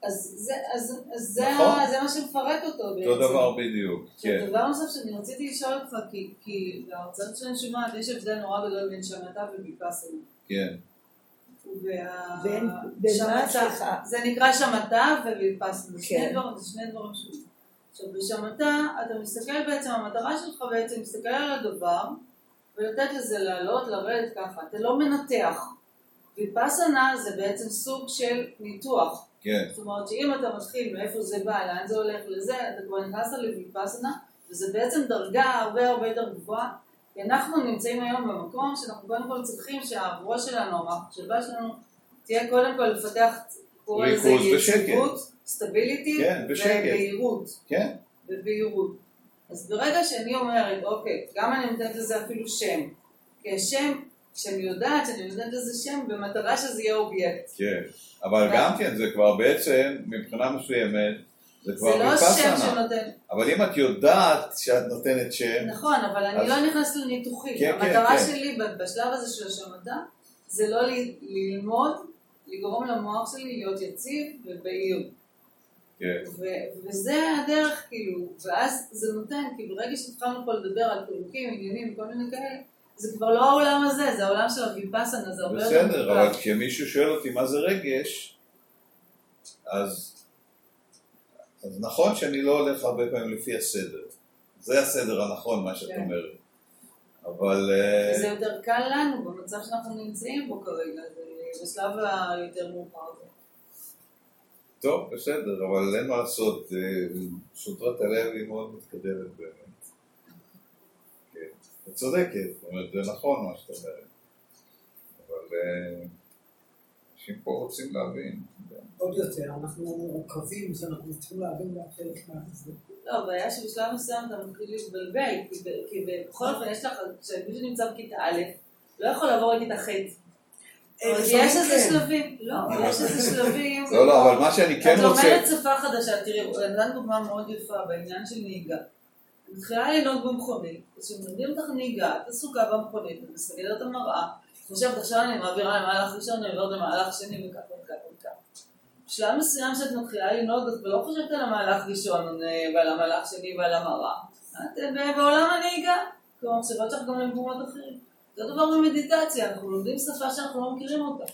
אז זה- אז- אז זה נכון. ה- זה מה שמפרק אותו בעצם. אותו דבר בדיוק, עכשיו, כן, דבר נוסף שאני רציתי לשאול אותך, כי- כי בהרצאות שאני שומעת יש הבדל נורא גדול בין שמתה וויפסנה. כן, וה... זה נקרא שמתה וויפסנה, זה שני כן. דברים, זה שני דברים שונים. עכשיו בשמתה אתה מסתכל בעצם, המטרה שלך בעצם להסתכל על הדבר ולתת לזה לעלות, לרדת ככה, אתה לא מנתח. ויפסנה זה בעצם סוג של ניתוח. כן, זאת אומרת שאם אתה מתחיל מאיפה זה בא, לאן זה הולך לזה, אתה כבר נכנסת לויפסנה, וזה בעצם דרגה הרבה הרבה יותר גבוהה, כי אנחנו נמצאים היום במקום שאנחנו קודם כל צריכים שהראש שלנו, המחשבה שלנו, תהיה קודם כל לפתח, קורא לזה. יציבות, stability, כן. ובהירות, כן, ובהירות. אז ברגע שאני אומרת, אוקיי, גם אני נותנת לזה אפילו שם, כי השם, כשאני יודעת שאני נותנת לזה שם, במטרה שזה יהיה אובייקט. כן, אבל גם כן זה כבר בעצם, מבחינה מסוימת, זה זה כבר לא שם שנותן, אבל אם את יודעת שאת נותנת שם, נכון, אבל אני לא נכנסת לניתוחים. כן, כן, המטרה כן. שלי ב- בשלב הזה של השמדה, זה לא ללמוד, לגרום למוח שלי להיות יציב ובהיר. כן, וזה הדרך, כאילו, ואז זה נותן, כי ברגע שהתחלנו פה לדבר על פירוקים, עניינים וכל מיני כאלה, זה כבר לא העולם הזה, זה העולם של הוויפאסנה, זה הרבה יותר בסדר, אבל כשמישהו שואל אותי מה זה רגש, אז, אז נכון שאני לא הולך הרבה פעמים לפי הסדר. זה הסדר הנכון, מה שאת כן. אומרת. אבל... אה, וזה יותר קל לנו במצב שאנחנו נמצאים בו כרגע, זה בשלב היותר מאוחר. טוב, בסדר, אבל אין מה לעשות, אה, סודרת הלב היא מאוד מתקדמת באמת. כן, את צודקת, זאת אומרת, זה נכון מה שאת אומרת. אבל אנשים פה רוצים להבין. עוד יותר, אנחנו מורכבים, אז אנחנו צריכים להבין גם חלק מהזה. לא, הבעיה שבשלב מסוים אתה מתחיל להתבלבל, כי בכל אופן יש לך, כשמישהו נמצא בכיתה א', לא יכול לעבור לכיתה ח'. אה, יש איזה כן. שלבים, לא, יש איזה שלבים. לא, לא, אבל מה שאני כן את רוצה... לומדת שפה חדשה, תראי, אני נתן דוגמה מאוד יפה בעניין של נהיגה. מתחילה לנהוג במכונית, כשמלמדים אותך נהיגה, את עסוקה במכונית, את מסתכלת את המראה, חושבת עכשיו אני מעבירה למהלך ראשון, אני עוברת למהלך שני וכך וכך וכך. בשלב מסוים שאת מתחילה לנהוג, את לא חושבת על המהלך ראשון אה, ועל המהלך שני ועל המראה. את אה, בעולם הנהיגה, כמו המחשבות שלך גם למקומות אחרים. אותו דבר במדיטציה, אנחנו לומדים שפה שאנחנו לא מכירים אותה.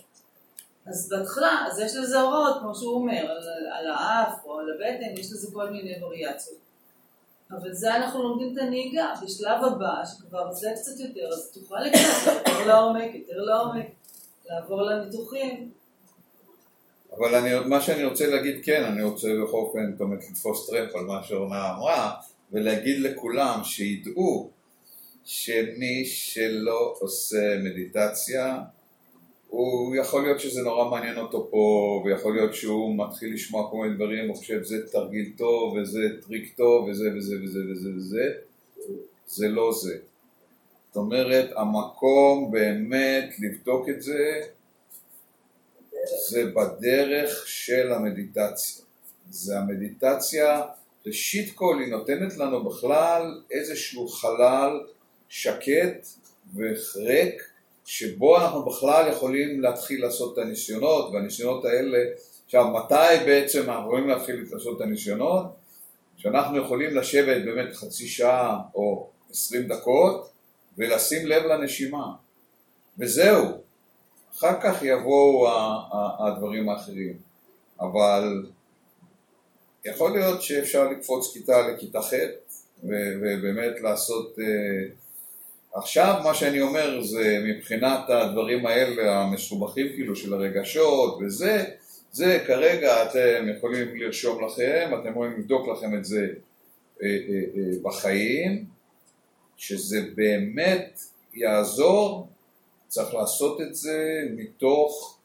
אז בהתחלה, אז יש לזה הוראות, כמו שהוא אומר, על, על האף או על הבטן, יש לזה כל מיני וריאציות. אבל זה אנחנו לומדים את הנהיגה, בשלב הבא, שכבר זה קצת יותר, אז תוכל להיכנס יותר לעומק, יותר לעומק, לעבור לניתוחים. אבל אני, מה שאני רוצה להגיד, כן, אני רוצה בכל אופן, אומרת, לתפוס טרמפ על מה שאורנה אמרה, ולהגיד לכולם שידעו שמי שלא עושה מדיטציה, הוא יכול להיות שזה נורא מעניין אותו פה, ויכול להיות שהוא מתחיל לשמוע כל מיני דברים, הוא חושב זה תרגיל טוב, וזה טריק טוב, וזה וזה וזה וזה וזה, זה לא זה. זאת אומרת, המקום באמת לבדוק את זה, זה בדרך של המדיטציה. זה המדיטציה, ראשית כל היא נותנת לנו בכלל איזשהו חלל שקט וריק, שבו אנחנו בכלל יכולים להתחיל לעשות את הניסיונות, והניסיונות האלה עכשיו, מתי בעצם אנחנו יכולים להתחיל לעשות את הניסיונות? שאנחנו יכולים לשבת באמת חצי שעה או עשרים דקות ולשים לב לנשימה, וזהו. אחר כך יבואו הדברים האחרים, אבל יכול להיות שאפשר לקפוץ כיתה לכיתה ח' ובאמת לעשות... עכשיו מה שאני אומר זה מבחינת הדברים האלה המסובכים כאילו של הרגשות וזה, זה כרגע אתם יכולים לרשום לכם, אתם יכולים לבדוק לכם את זה אה, אה, אה, בחיים, שזה באמת יעזור, צריך לעשות את זה מתוך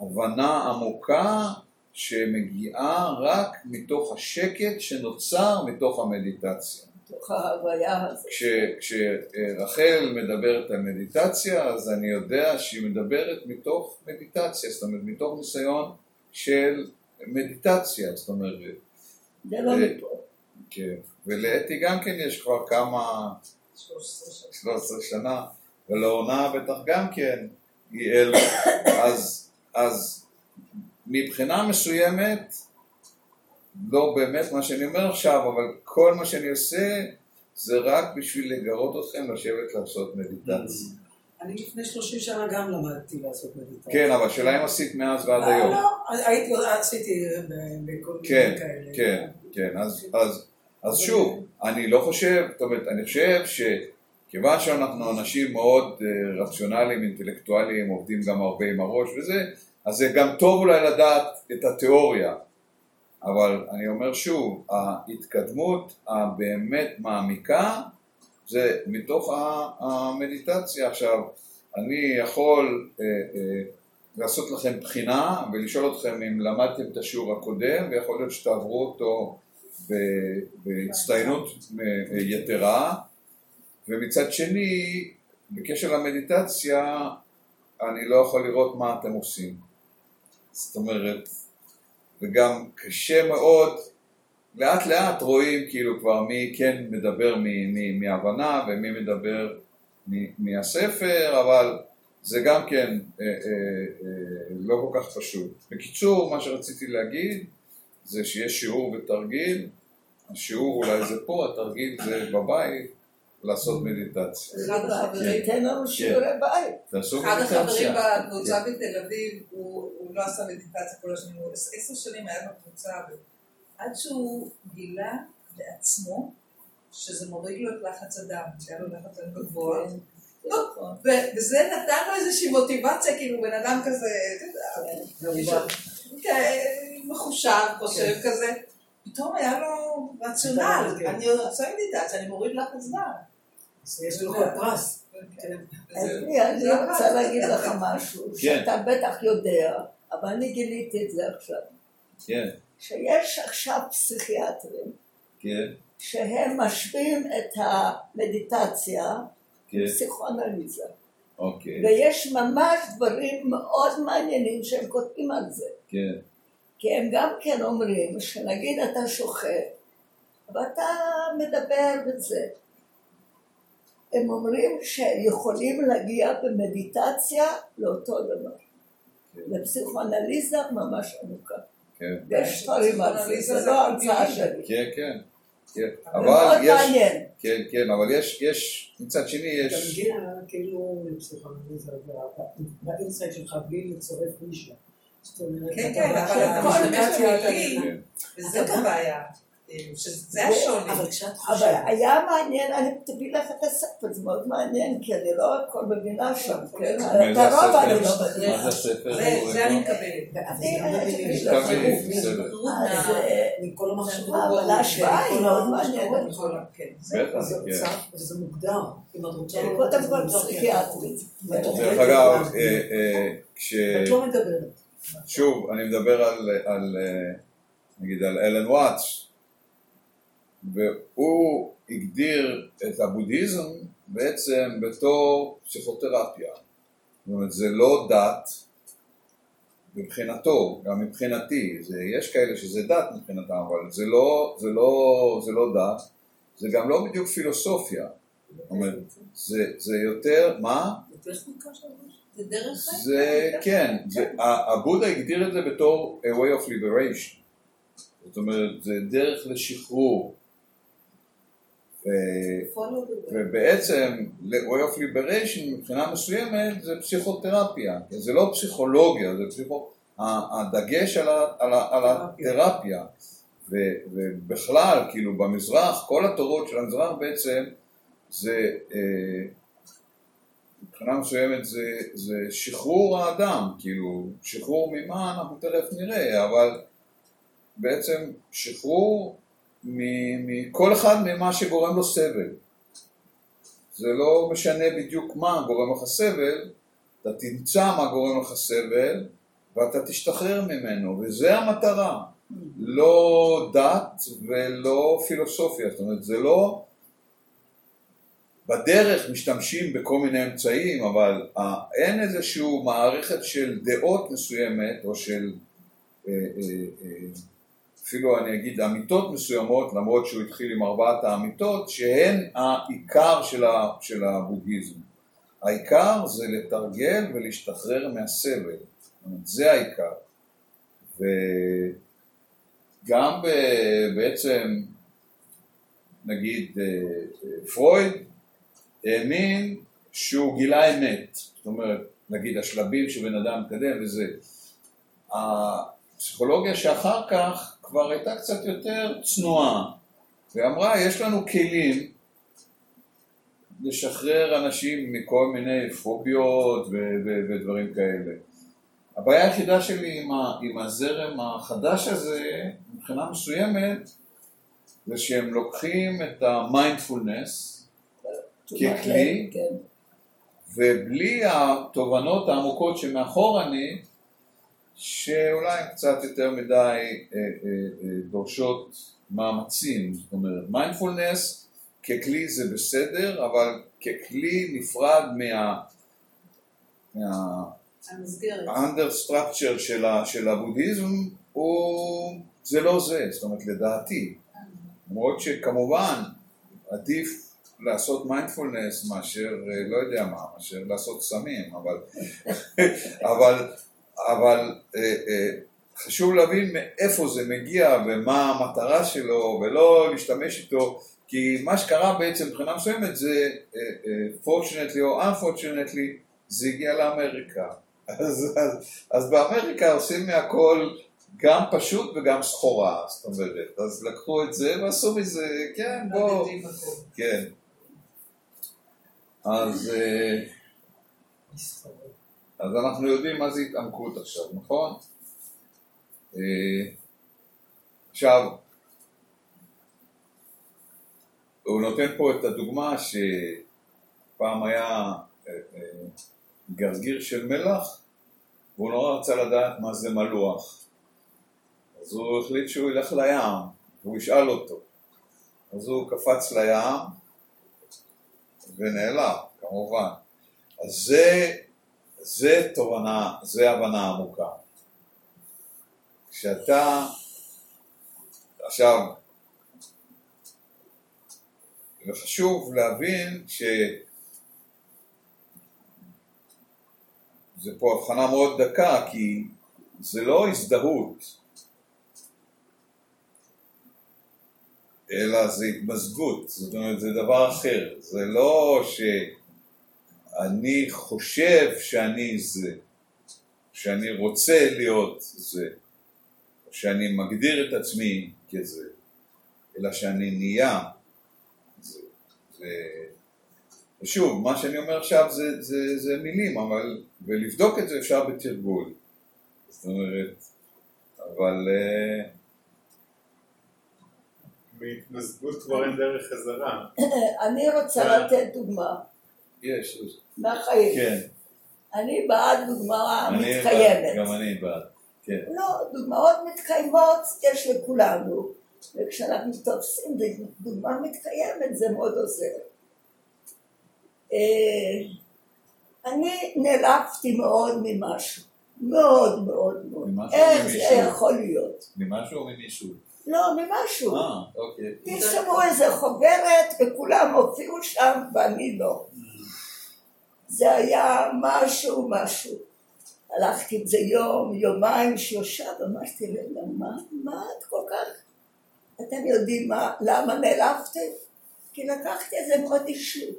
הבנה עמוקה שמגיעה רק מתוך השקט שנוצר מתוך המדיטציה. מתוך ההוויה הזאת. כש- כשרחל מדברת על מדיטציה, אז אני יודע שהיא מדברת מתוך מדיטציה, זאת אומרת מתוך ניסיון של מדיטציה, זאת אומרת, זה לא אה, מפה. כן. ולאתי גם כן יש כבר כמה, 13 שנה. 13 שנה, ולאורנה בטח גם כן, היא אל, אז, אז מבחינה מסוימת, לא באמת מה שאני אומר עכשיו, אבל כל מה שאני עושה זה רק בשביל לגרות אתכם לשבת לעשות מדיטציה. אני לפני 30 שנה גם למדתי לעשות מדיטציה. כן, אבל השאלה אם עשית מאז ועד אה, היום. לא, הייתי, עשיתי ב- בכל כן, מיני כאלה. כן, כן, אז, אז, אז שוב, אני לא חושב, זאת אומרת, אני חושב שכיוון שאנחנו אנשים מאוד אה, רציונליים, אינטלקטואליים, עובדים גם הרבה עם הראש וזה, אז זה גם טוב אולי לדעת את התיאוריה, אבל אני אומר שוב, ההתקדמות הבאמת מעמיקה זה מתוך המדיטציה. עכשיו, אני יכול אה, אה, לעשות לכם בחינה ולשאול אתכם אם למדתם את השיעור הקודם ויכול להיות שתעברו אותו בהצטיינות אה, יתרה ומצד שני בקשר למדיטציה אני לא יכול לראות מה אתם עושים זאת אומרת וגם קשה מאוד לאט לאט רואים כאילו כבר מי כן מדבר מהבנה ומי מדבר מהספר אבל זה גם כן אה, אה, אה, לא כל כך פשוט. בקיצור, מה שרציתי להגיד זה שיש שיעור ותרגיל, השיעור אולי זה פה, התרגיל זה בבית, לעשות מדיטציה. אחד החברים- תן לנו שיעורי בית. תעשו אחד החברים. בקבוצה בתל אביב, הוא לא עשה מדיטציה כל השנים, הוא עשר שנים היה בקבוצה, עד שהוא גילה בעצמו שזה מוריד לו את לחץ הדם, שהיה לו לחץ דם גבוה. ו- וזה נתן לו איזושהי מוטיבציה, כאילו בן אדם כזה, מחושב, חושב כזה, פתאום היה לו רציונל, כן. אני עושה מדיטציה, אני מוריד לחץ דם. יש לו פרס. כן. וזה- אני רוצה. להגיד לך משהו, כן. שאתה בטח יודע, אבל אני גיליתי את זה עכשיו, כן, שיש עכשיו פסיכיאטרים כן, שהם משווים את המדיטציה כן, לפסיכואנליזה, אוקיי, ויש ממש דברים מאוד מעניינים שהם כותבים על זה, כן, כי הם גם כן אומרים שנגיד אתה שוכב ואתה מדבר וזה, הם אומרים שיכולים להגיע במדיטציה לאותו דבר, לפסיכואנליזה ממש עמוקה. כן, יש דברים על זה, זה לא הרצאה שלי. כן, כן, כן, אבל יש. כן, כן, אבל יש, יש, מצד שני יש, תרגיע כאילו לפסיכולוגיזה באינסייט שלך בלי לצרף מישהו. זאת אומרת, כן, אתה כן, אבל שאתה הכל משתמש באמת אתה- מילים. כן, וזאת הבעיה, שזה השוני. אבל כשאת אבל חושבת, היה מעניין, אני תביא לך את הספר, זה מאוד מעניין, כי אני לא הכל מבינה שם, כן? מאיזה את הרוב הספר? אני לא מבינה. מה זה הספר? זה- זה אני מקבלת. חרוב, בסדר. אז אה, מכל המחשבות. אבל ההשוואה היא מכל מאוד מעניינת. מכל כן. זה כן. וזה מוגדר. אם את רוצה לראות קודם את זה, כל. פסיכיאטרית. דרך אגב, אה, אה, כש... את לא מדברת. שוב, אני מדבר על, על אה, נגיד על אלן וואטס, והוא הגדיר את הבודהיזם בעצם בתור פסיכותרפיה. זאת אומרת, זה לא דת מבחינתו, גם מבחינתי, זה, יש כאלה שזה דת מבחינתם, אבל זה לא, זה, לא, זה לא דת, זה גם לא בדיוק פילוסופיה. זאת אומרת, זה, זה יותר, מה? זה טכניקה? זה דרך חיים. זה, כן, הבודה הגדיר את זה בתור a way of liberation. זאת אומרת, זה דרך לשחרור. Way. ובעצם, ל-way of liberation מבחינה מסוימת זה פסיכותרפיה, זה לא פסיכולוגיה, זה פסיכו... הדגש על, ה- על, ה- על התרפיה, ו- ובכלל, כאילו במזרח, כל התורות של המזרח בעצם זה, אה, מבחינה מסוימת זה, זה שחרור האדם, כאילו, שחרור ממה אנחנו תכף נראה, אבל בעצם שחרור מכל אחד ממה שגורם לו סבל. זה לא משנה בדיוק מה גורם לך סבל, אתה תמצא מה גורם לך סבל ואתה תשתחרר ממנו, וזה המטרה. לא דת ולא פילוסופיה, זאת אומרת זה לא... בדרך משתמשים בכל מיני אמצעים, אבל אין איזושהי מערכת של דעות מסוימת, או של אה, אה, אה, אפילו אני אגיד אמיתות מסוימות, למרות שהוא התחיל עם ארבעת האמיתות, שהן העיקר של, ה, של הבודהיזם. העיקר זה לתרגל ולהשתחרר מהסבל, זה העיקר. וגם בעצם, נגיד, אה, פרויד האמין שהוא גילה אמת, זאת אומרת, נגיד השלבים שבן אדם מתקדם וזה. הפסיכולוגיה שאחר כך כבר הייתה קצת יותר צנועה, ואמרה, יש לנו כלים לשחרר אנשים מכל מיני פוביות ודברים כאלה. הבעיה היחידה שלי עם, ה- עם הזרם החדש הזה, מבחינה מסוימת, זה שהם לוקחים את המיינדפולנס ככלי, כן. ובלי התובנות העמוקות שמאחורנית, שאולי הן קצת יותר מדי אה, אה, אה, דורשות מאמצים, זאת אומרת, מיינדפולנס ככלי זה בסדר, אבל ככלי נפרד מה... מה המסגרת. ה under structure של, ה- של הבודהיזם הוא, זה לא זה, זאת אומרת לדעתי, למרות שכמובן עדיף לעשות מיינדפולנס מאשר, לא יודע מה, מאשר לעשות סמים, אבל, אבל, אבל אה, אה, חשוב להבין מאיפה זה מגיע ומה המטרה שלו ולא להשתמש איתו כי מה שקרה בעצם מבחינה מסוימת זה אה, fortunately או unfortunately זה הגיע לאמריקה אז, אז, אז באמריקה עושים מהכל גם פשוט וגם סחורה, זאת אומרת, אז לקחו את זה ועשו מזה, כן, בוא, מדדים הכל. כן. אז, אז אנחנו יודעים מה זה התעמקות עכשיו, נכון? אה, עכשיו, הוא נותן פה את הדוגמה שפעם היה אה, אה, גרגיר של מלח והוא נורא רצה לדעת מה זה מלוח. אז הוא החליט שהוא ילך לים והוא ישאל אותו. אז הוא קפץ לים ונעלם, כמובן. אז זה, זה תובנה, זה הבנה עמוקה. כשאתה, עכשיו, וחשוב להבין ש... זה פה הבחנה מאוד דקה, כי זה לא הזדהות, אלא זה התמזגות, זאת אומרת זה דבר אחר, זה לא שאני חושב שאני זה, שאני רוצה להיות זה, שאני מגדיר את עצמי כזה, אלא שאני נהיה זה. זה ושוב, מה שאני אומר עכשיו זה, זה, זה מילים, אבל, ולבדוק את זה אפשר בתרגול. זאת אומרת, אבל אה, מהתמזגות כבר אין דרך חזרה. אני רוצה. לתת דוגמה יש, מהחיים. כן, אני בעד דוגמה מתקיימת. גם אני בעד, כן, לא, דוגמאות מתקיימות יש לכולנו, וכשאנחנו תופסים דוגמה מתקיימת זה מאוד עוזר. אה, אני נעלבתי מאוד ממשהו, מאוד מאוד מאוד. איך זה? יכול להיות? ממשהו או ממישהו? לא, ממשהו. אה, אוקיי, פרסמו איזה חוברת וכולם הופיעו שם ואני לא. זה היה משהו, משהו. הלכתי עם זה יום, יומיים, שלושה, ואמרתי רגע, מה, מה את כל כך... אתם יודעים מה, למה נעלבתי? כי לקחתי את זה מאוד אישי.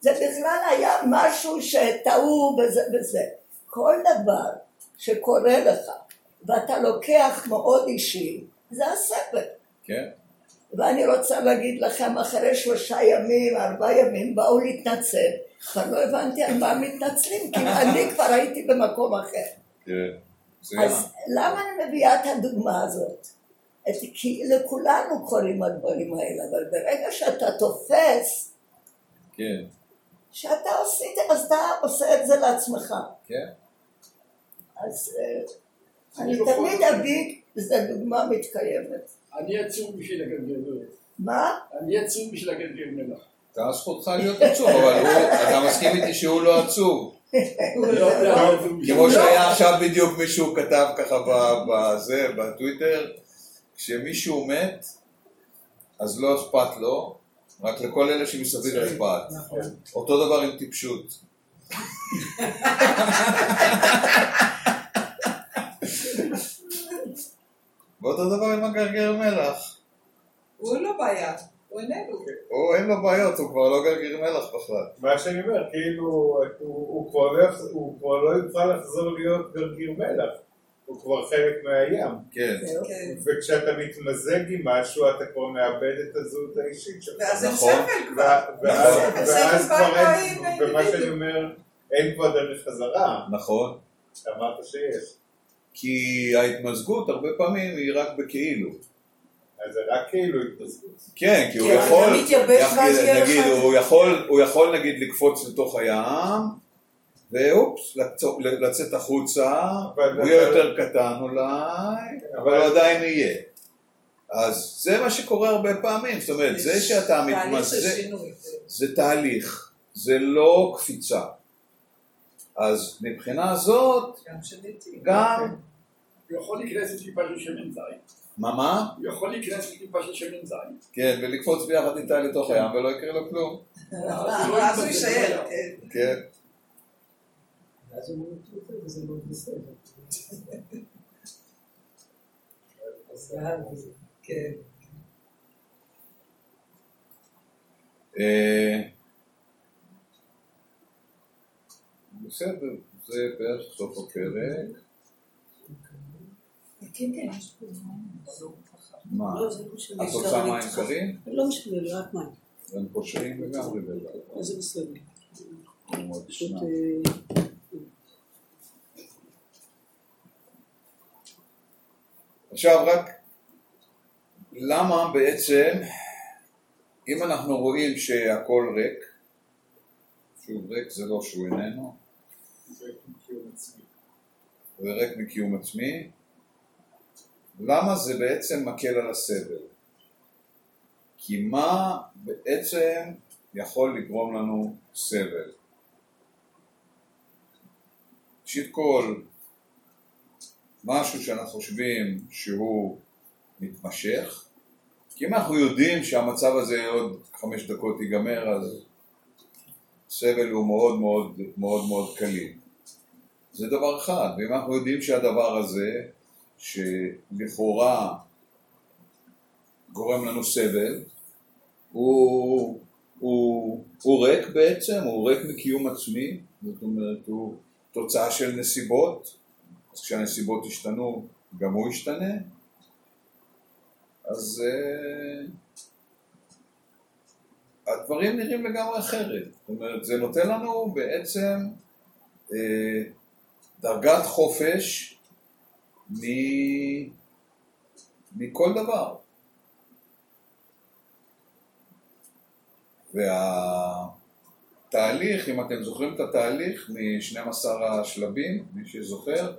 זה בכלל היה משהו שטעו בזה וזה. כל דבר שקורה לך, ואתה לוקח מאוד אישי, זה הסבל. כן? ואני רוצה להגיד לכם, אחרי שלושה ימים, ארבעה ימים, באו להתנצל. כבר לא הבנתי על מה מתנצלים, כי אני כבר הייתי במקום אחר. כן. אז למה אני מביאה את הדוגמה הזאת? את, כי לכולנו קורים הדברים האלה, אבל ברגע שאתה תופס כן. שאתה עשית, אז אתה עושה את זה לעצמך. כן. אז אה, אני תמיד אביא, זו דוגמה מתקיימת. אני עצוב בשביל הגלגל מלח. מה? אני עצוב בשביל הגלגל מלח. אתה זכותך להיות עצוב, אבל הוא- אתה מסכים איתי שהוא לא עצוב. לא, לא, לא, כמו שהיה עכשיו בדיוק מישהו כתב ככה בזה, בטוויטר, כשמישהו מת, אז לא אכפת לו, רק לכל אלה שמסביב אכפת. נכון. אותו דבר עם טיפשות. ואותו דבר עם הגרגר מלח. הוא לא בעיה, הוא איננו. הוא אין לו בעיות, הוא כבר לא גרגר מלח בכלל. מה שאני אומר, כאילו, הוא, כבר לא, כבר לא יוכל לחזור להיות גרגיר מלח, הוא כבר חלק מהים. כן. כן. וכשאתה מתמזג עם משהו, אתה כבר מאבד את הזהות האישית שלך. ואז אין נכון. סבל כבר. ואז זה כבר אין, ומה שאני. אומר, אין כבר דרך חזרה. נכון. אמרת שיש. כי ההתמזגות הרבה פעמים היא רק בכאילו. אז זה רק כאילו התמזגות. כן, כי הוא כי אתה יכול, נגיד. הוא יכול, הוא יכול נגיד לקפוץ לתוך הים, ואופס, לצ- לצאת החוצה, הוא יהיה יותר קטן אולי, אבל הוא עדיין יהיה. אז זה מה שקורה הרבה פעמים, זאת אומרת, זה שאתה מתמזג. זה תהליך, זה לא קפיצה. אז מבחינה זאת, גם שניתי. גם, הוא יכול להיכנס לטיפה של שמן זית. מה מה? הוא יכול להיכנס לטיפה של שמן זית. כן, ולקפוץ ביחד איתה לתוך הים ולא יקרה לו כלום. אז הוא יישאר. כן. כן. ואז הוא זה? כן. אה, בסדר, זה בערך סוף הפרק. כן, כן, יש פה מה? לא, זה לא. את רוצה מים קרים? לא משנה לי, רק מים. הם פושעים לגמרי. אז זה בסדר. פשוט... עכשיו רק, למה בעצם, אם אנחנו רואים שהכל ריק, שוב ריק זה לא שהוא איננו, זה קיום עצמי. וריק מקיום עצמי, למה זה בעצם מקל על הסבל? כי מה בעצם יכול לגרום לנו סבל? ראשית כל, משהו שאנחנו חושבים שהוא מתמשך, כי אם אנחנו יודעים שהמצב הזה עוד חמש דקות ייגמר, אז סבל הוא מאוד מאוד מאוד מאוד קליל. זה דבר אחד, ואם אנחנו יודעים שהדבר הזה, שלכאורה גורם לנו סבל, הוא, הוא, הוא ריק בעצם, הוא ריק מקיום עצמי, זאת אומרת הוא תוצאה של נסיבות, אז כשהנסיבות ישתנו גם הוא ישתנה, אז uh, הדברים נראים לגמרי אחרת, זאת אומרת זה נותן לנו בעצם uh, דרגת חופש מ... מכל דבר. והתהליך, אם אתם זוכרים את התהליך מ-12 השלבים, מי שזוכר,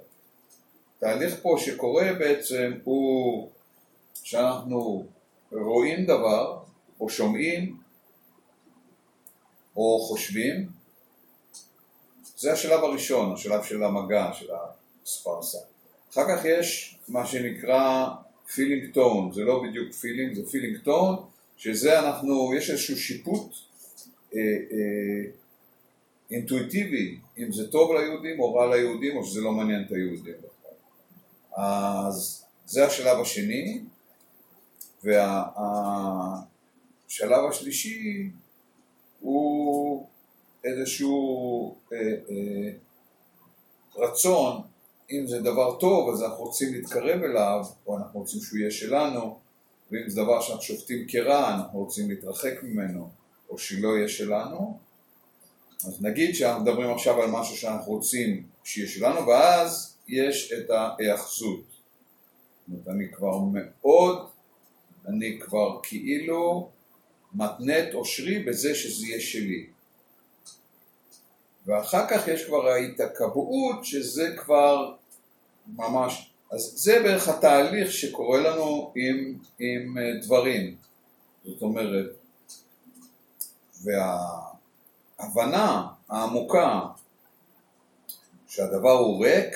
תהליך פה שקורה בעצם הוא שאנחנו רואים דבר, או שומעים, או חושבים, זה השלב הראשון, השלב של המגע, של הספרסה. אחר כך יש מה שנקרא feeling tone, זה לא בדיוק feeling, זה feeling tone, שזה אנחנו, יש איזשהו שיפוט אה, אה, אינטואיטיבי, אם זה טוב ליהודים או רע ליהודים או שזה לא מעניין את היהודים. אז זה השלב השני, והשלב השלישי הוא איזשהו אה, אה, רצון, אם זה דבר טוב אז אנחנו רוצים להתקרב אליו, או אנחנו רוצים שהוא יהיה שלנו, ואם זה דבר שאנחנו שופטים כרע, אנחנו רוצים להתרחק ממנו, או שלא יהיה שלנו, אז נגיד שאנחנו מדברים עכשיו על משהו שאנחנו רוצים שיהיה שלנו, ואז יש את ההיאחזות. זאת אומרת, אני כבר מאוד, אני כבר כאילו מתנה את אושרי בזה שזה יהיה שלי. ואחר כך יש כבר ההתקבעות שזה כבר ממש, אז זה בערך התהליך שקורה לנו עם, עם אה, דברים. זאת אומרת, וההבנה העמוקה שהדבר הוא ריק,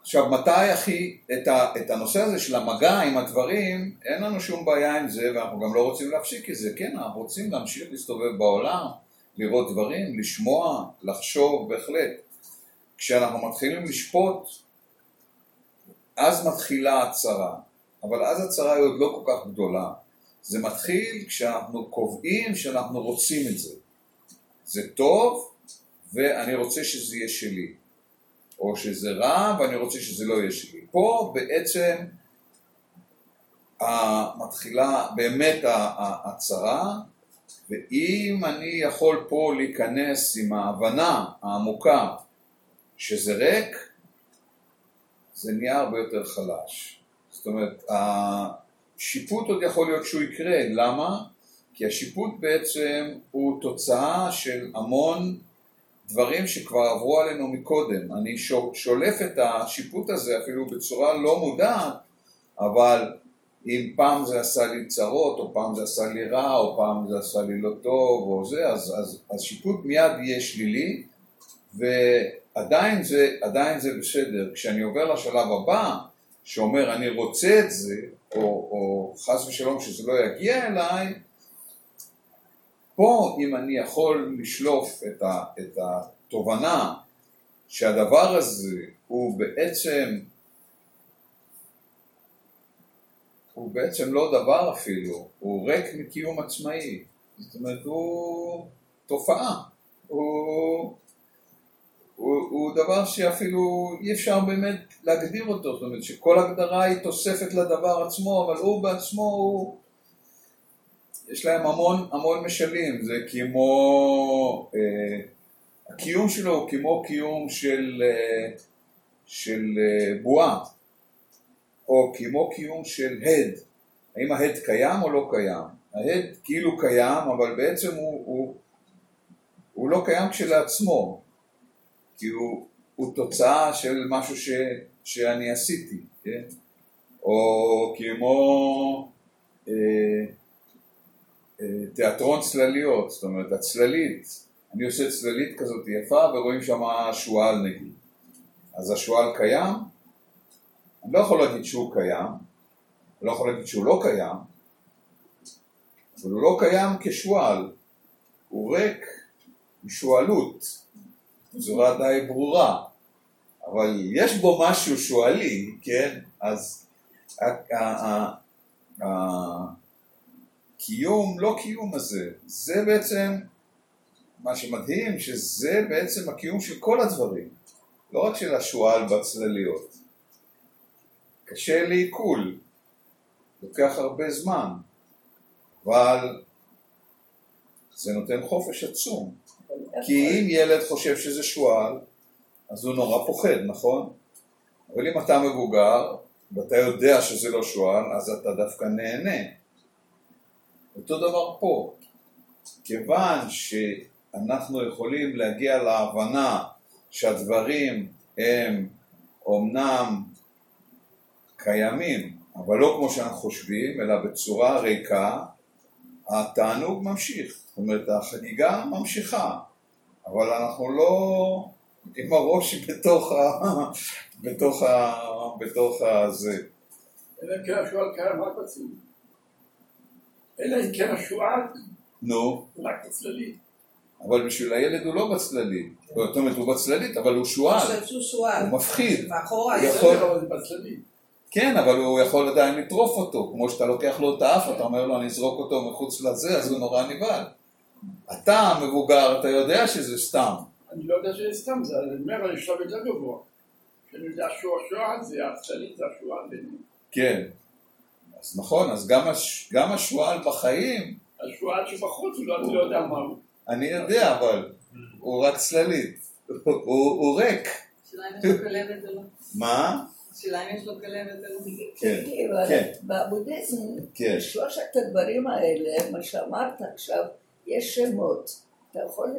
עכשיו מתי הכי, את, ה, את הנושא הזה של המגע עם הדברים, אין לנו שום בעיה עם זה ואנחנו גם לא רוצים להפסיק את זה, כן, אנחנו רוצים להמשיך להסתובב בעולם, לראות דברים, לשמוע, לחשוב, בהחלט. כשאנחנו מתחילים לשפוט, אז מתחילה הצרה, אבל אז הצרה היא עוד לא כל כך גדולה. זה מתחיל כשאנחנו קובעים שאנחנו רוצים את זה. זה טוב ואני רוצה שזה יהיה שלי. או שזה רע ואני רוצה שזה לא יהיה שלי. פה בעצם מתחילה באמת הצרה, ואם אני יכול פה להיכנס עם ההבנה העמוקה שזה ריק, זה נהיה הרבה יותר חלש. זאת אומרת, השיפוט עוד יכול להיות שהוא יקרה, למה? כי השיפוט בעצם הוא תוצאה של המון דברים שכבר עברו עלינו מקודם. אני שולף את השיפוט הזה אפילו בצורה לא מודעת, אבל אם פעם זה עשה לי צרות, או פעם זה עשה לי רע, או פעם זה עשה לי לא טוב, או זה, אז, אז, אז שיפוט מיד יהיה שלילי, ועדיין זה, עדיין זה בסדר. כשאני עובר לשלב הבא, שאומר אני רוצה את זה, או, או חס ושלום שזה לא יגיע אליי, פה אם אני יכול לשלוף את, ה, את התובנה שהדבר הזה הוא בעצם הוא בעצם לא דבר אפילו, הוא ריק מקיום עצמאי, זאת אומרת הוא תופעה, הוא, הוא, הוא דבר שאפילו אי אפשר באמת להגדיר אותו, זאת אומרת שכל הגדרה היא תוספת לדבר עצמו, אבל הוא בעצמו הוא יש להם המון המון משלים, זה כמו, אה, הקיום שלו הוא כמו קיום של, אה, של אה, בועה, או כמו קיום של הד, האם ההד קיים או לא קיים? ההד כאילו קיים, אבל בעצם הוא, הוא, הוא לא קיים כשלעצמו, כי הוא, הוא תוצאה של משהו ש, שאני עשיתי, כן? או כמו אה, תיאטרון צלליות, זאת אומרת הצללית, אני עושה צללית כזאת יפה ורואים שם שועל נגיד. אז השועל קיים? אני לא יכול להגיד שהוא קיים, אני לא יכול להגיד שהוא לא קיים, אבל הוא לא קיים כשועל, הוא ריק משועלות, בצורה די ברורה, אבל יש בו משהו שועלי, כן? אז הקיום, לא קיום הזה, זה בעצם, מה שמדהים, שזה בעצם הקיום של כל הדברים, לא רק של השועל בצלליות. קשה לעיכול, לוקח הרבה זמן, אבל זה נותן חופש עצום. כי אם ילד חושב שזה שועל, אז הוא נורא פוחד, נכון? אבל אם אתה מבוגר, ואתה יודע שזה לא שועל, אז אתה דווקא נהנה. אותו דבר פה. כיוון שאנחנו יכולים להגיע להבנה שהדברים הם אומנם קיימים, אבל לא כמו שאנחנו חושבים, אלא בצורה ריקה, התענוג ממשיך. זאת אומרת, החגיגה ממשיכה, אבל אנחנו לא עם הראש בתוך ה... בתוך ה... בתוך הזה. אלא אם כן השועל קיים רק בצללים. אלא אם כן השועל נו, רק בצללים. אבל בשביל הילד הוא לא בצללית. זאת אומרת, הוא בצללית, אבל הוא שועל. הוא מפחיד. מאחורה, יש- יכול- בסדר, אבל זה בצדדים. כן, אבל הוא יכול עדיין לטרוף אותו, כמו שאתה לוקח לו את האף, אתה אומר לו אני אזרוק אותו מחוץ לזה, אז הוא נורא נבהל. אתה המבוגר, אתה יודע שזה סתם. אני לא יודע שזה סתם, זה אומר, אני שלב יותר גבוה. שאני יודע שהוא השועל, זה הצללית, זה השועל. כן. אז נכון, אז גם, הש... גם השועל בחיים, השועל שבחוץ, הוא לא- אני לא יודע מה הוא. אני יודע, אבל הוא רק צללית. הוא, הוא, הוא ריק. השאלה אם יש לו כלבת או לא. מה? השאלה אם יש לו כלבת או. כן, אבל כן. בבודהיזם, כן. שלושת הדברים האלה, מה שאמרת עכשיו, יש שמות. אתה יכול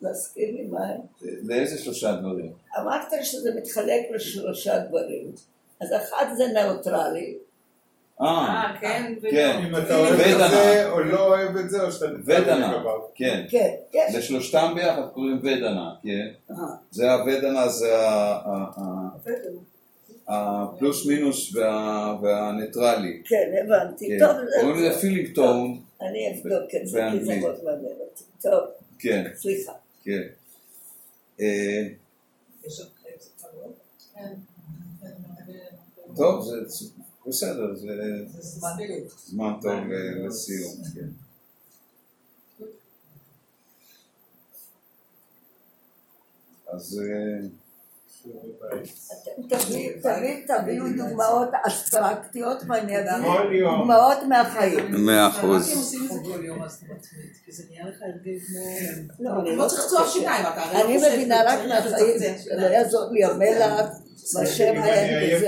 להזכיר לי מה הם? לאיזה שלושה דברים? אמרת שזה מתחלק לשלושה דברים. אז אחד זה ניאוטרלי, אה, אה, כן, כן. אם אתה אוהב את. זה או לא אוהב את זה, או שאתה ודנה. כן. כן, יש. לשלושתם ביחד קוראים ודנה, כן. אה, זה הוודנה, זה ה- הפלוס מינוס וה- והניטרלי. כן, הבנתי. כן. טוב, זה- קוראים לזה פילינג טון, אני אבדוק את זה, כי זה. מאוד מעניין אותי. טוב, כן, סליחה. כן. אה. כן. טוב, זה בסדר, זה זמן טוב ל- לסיום. כן. אז אה, תביאו- תמיד תביאו דוגמאות אבסטרקטיות ואני אביא כל יום. דוגמאות מהחיים. מאה רק אם אחוז. עושים את זה כל יום אז זה מתמיד, כי זה נהיה לך הרגל כמו... לא, אני לא צריך שיניים, מבינה רק מהחיים, לא יעזור לי המלח, היה עייף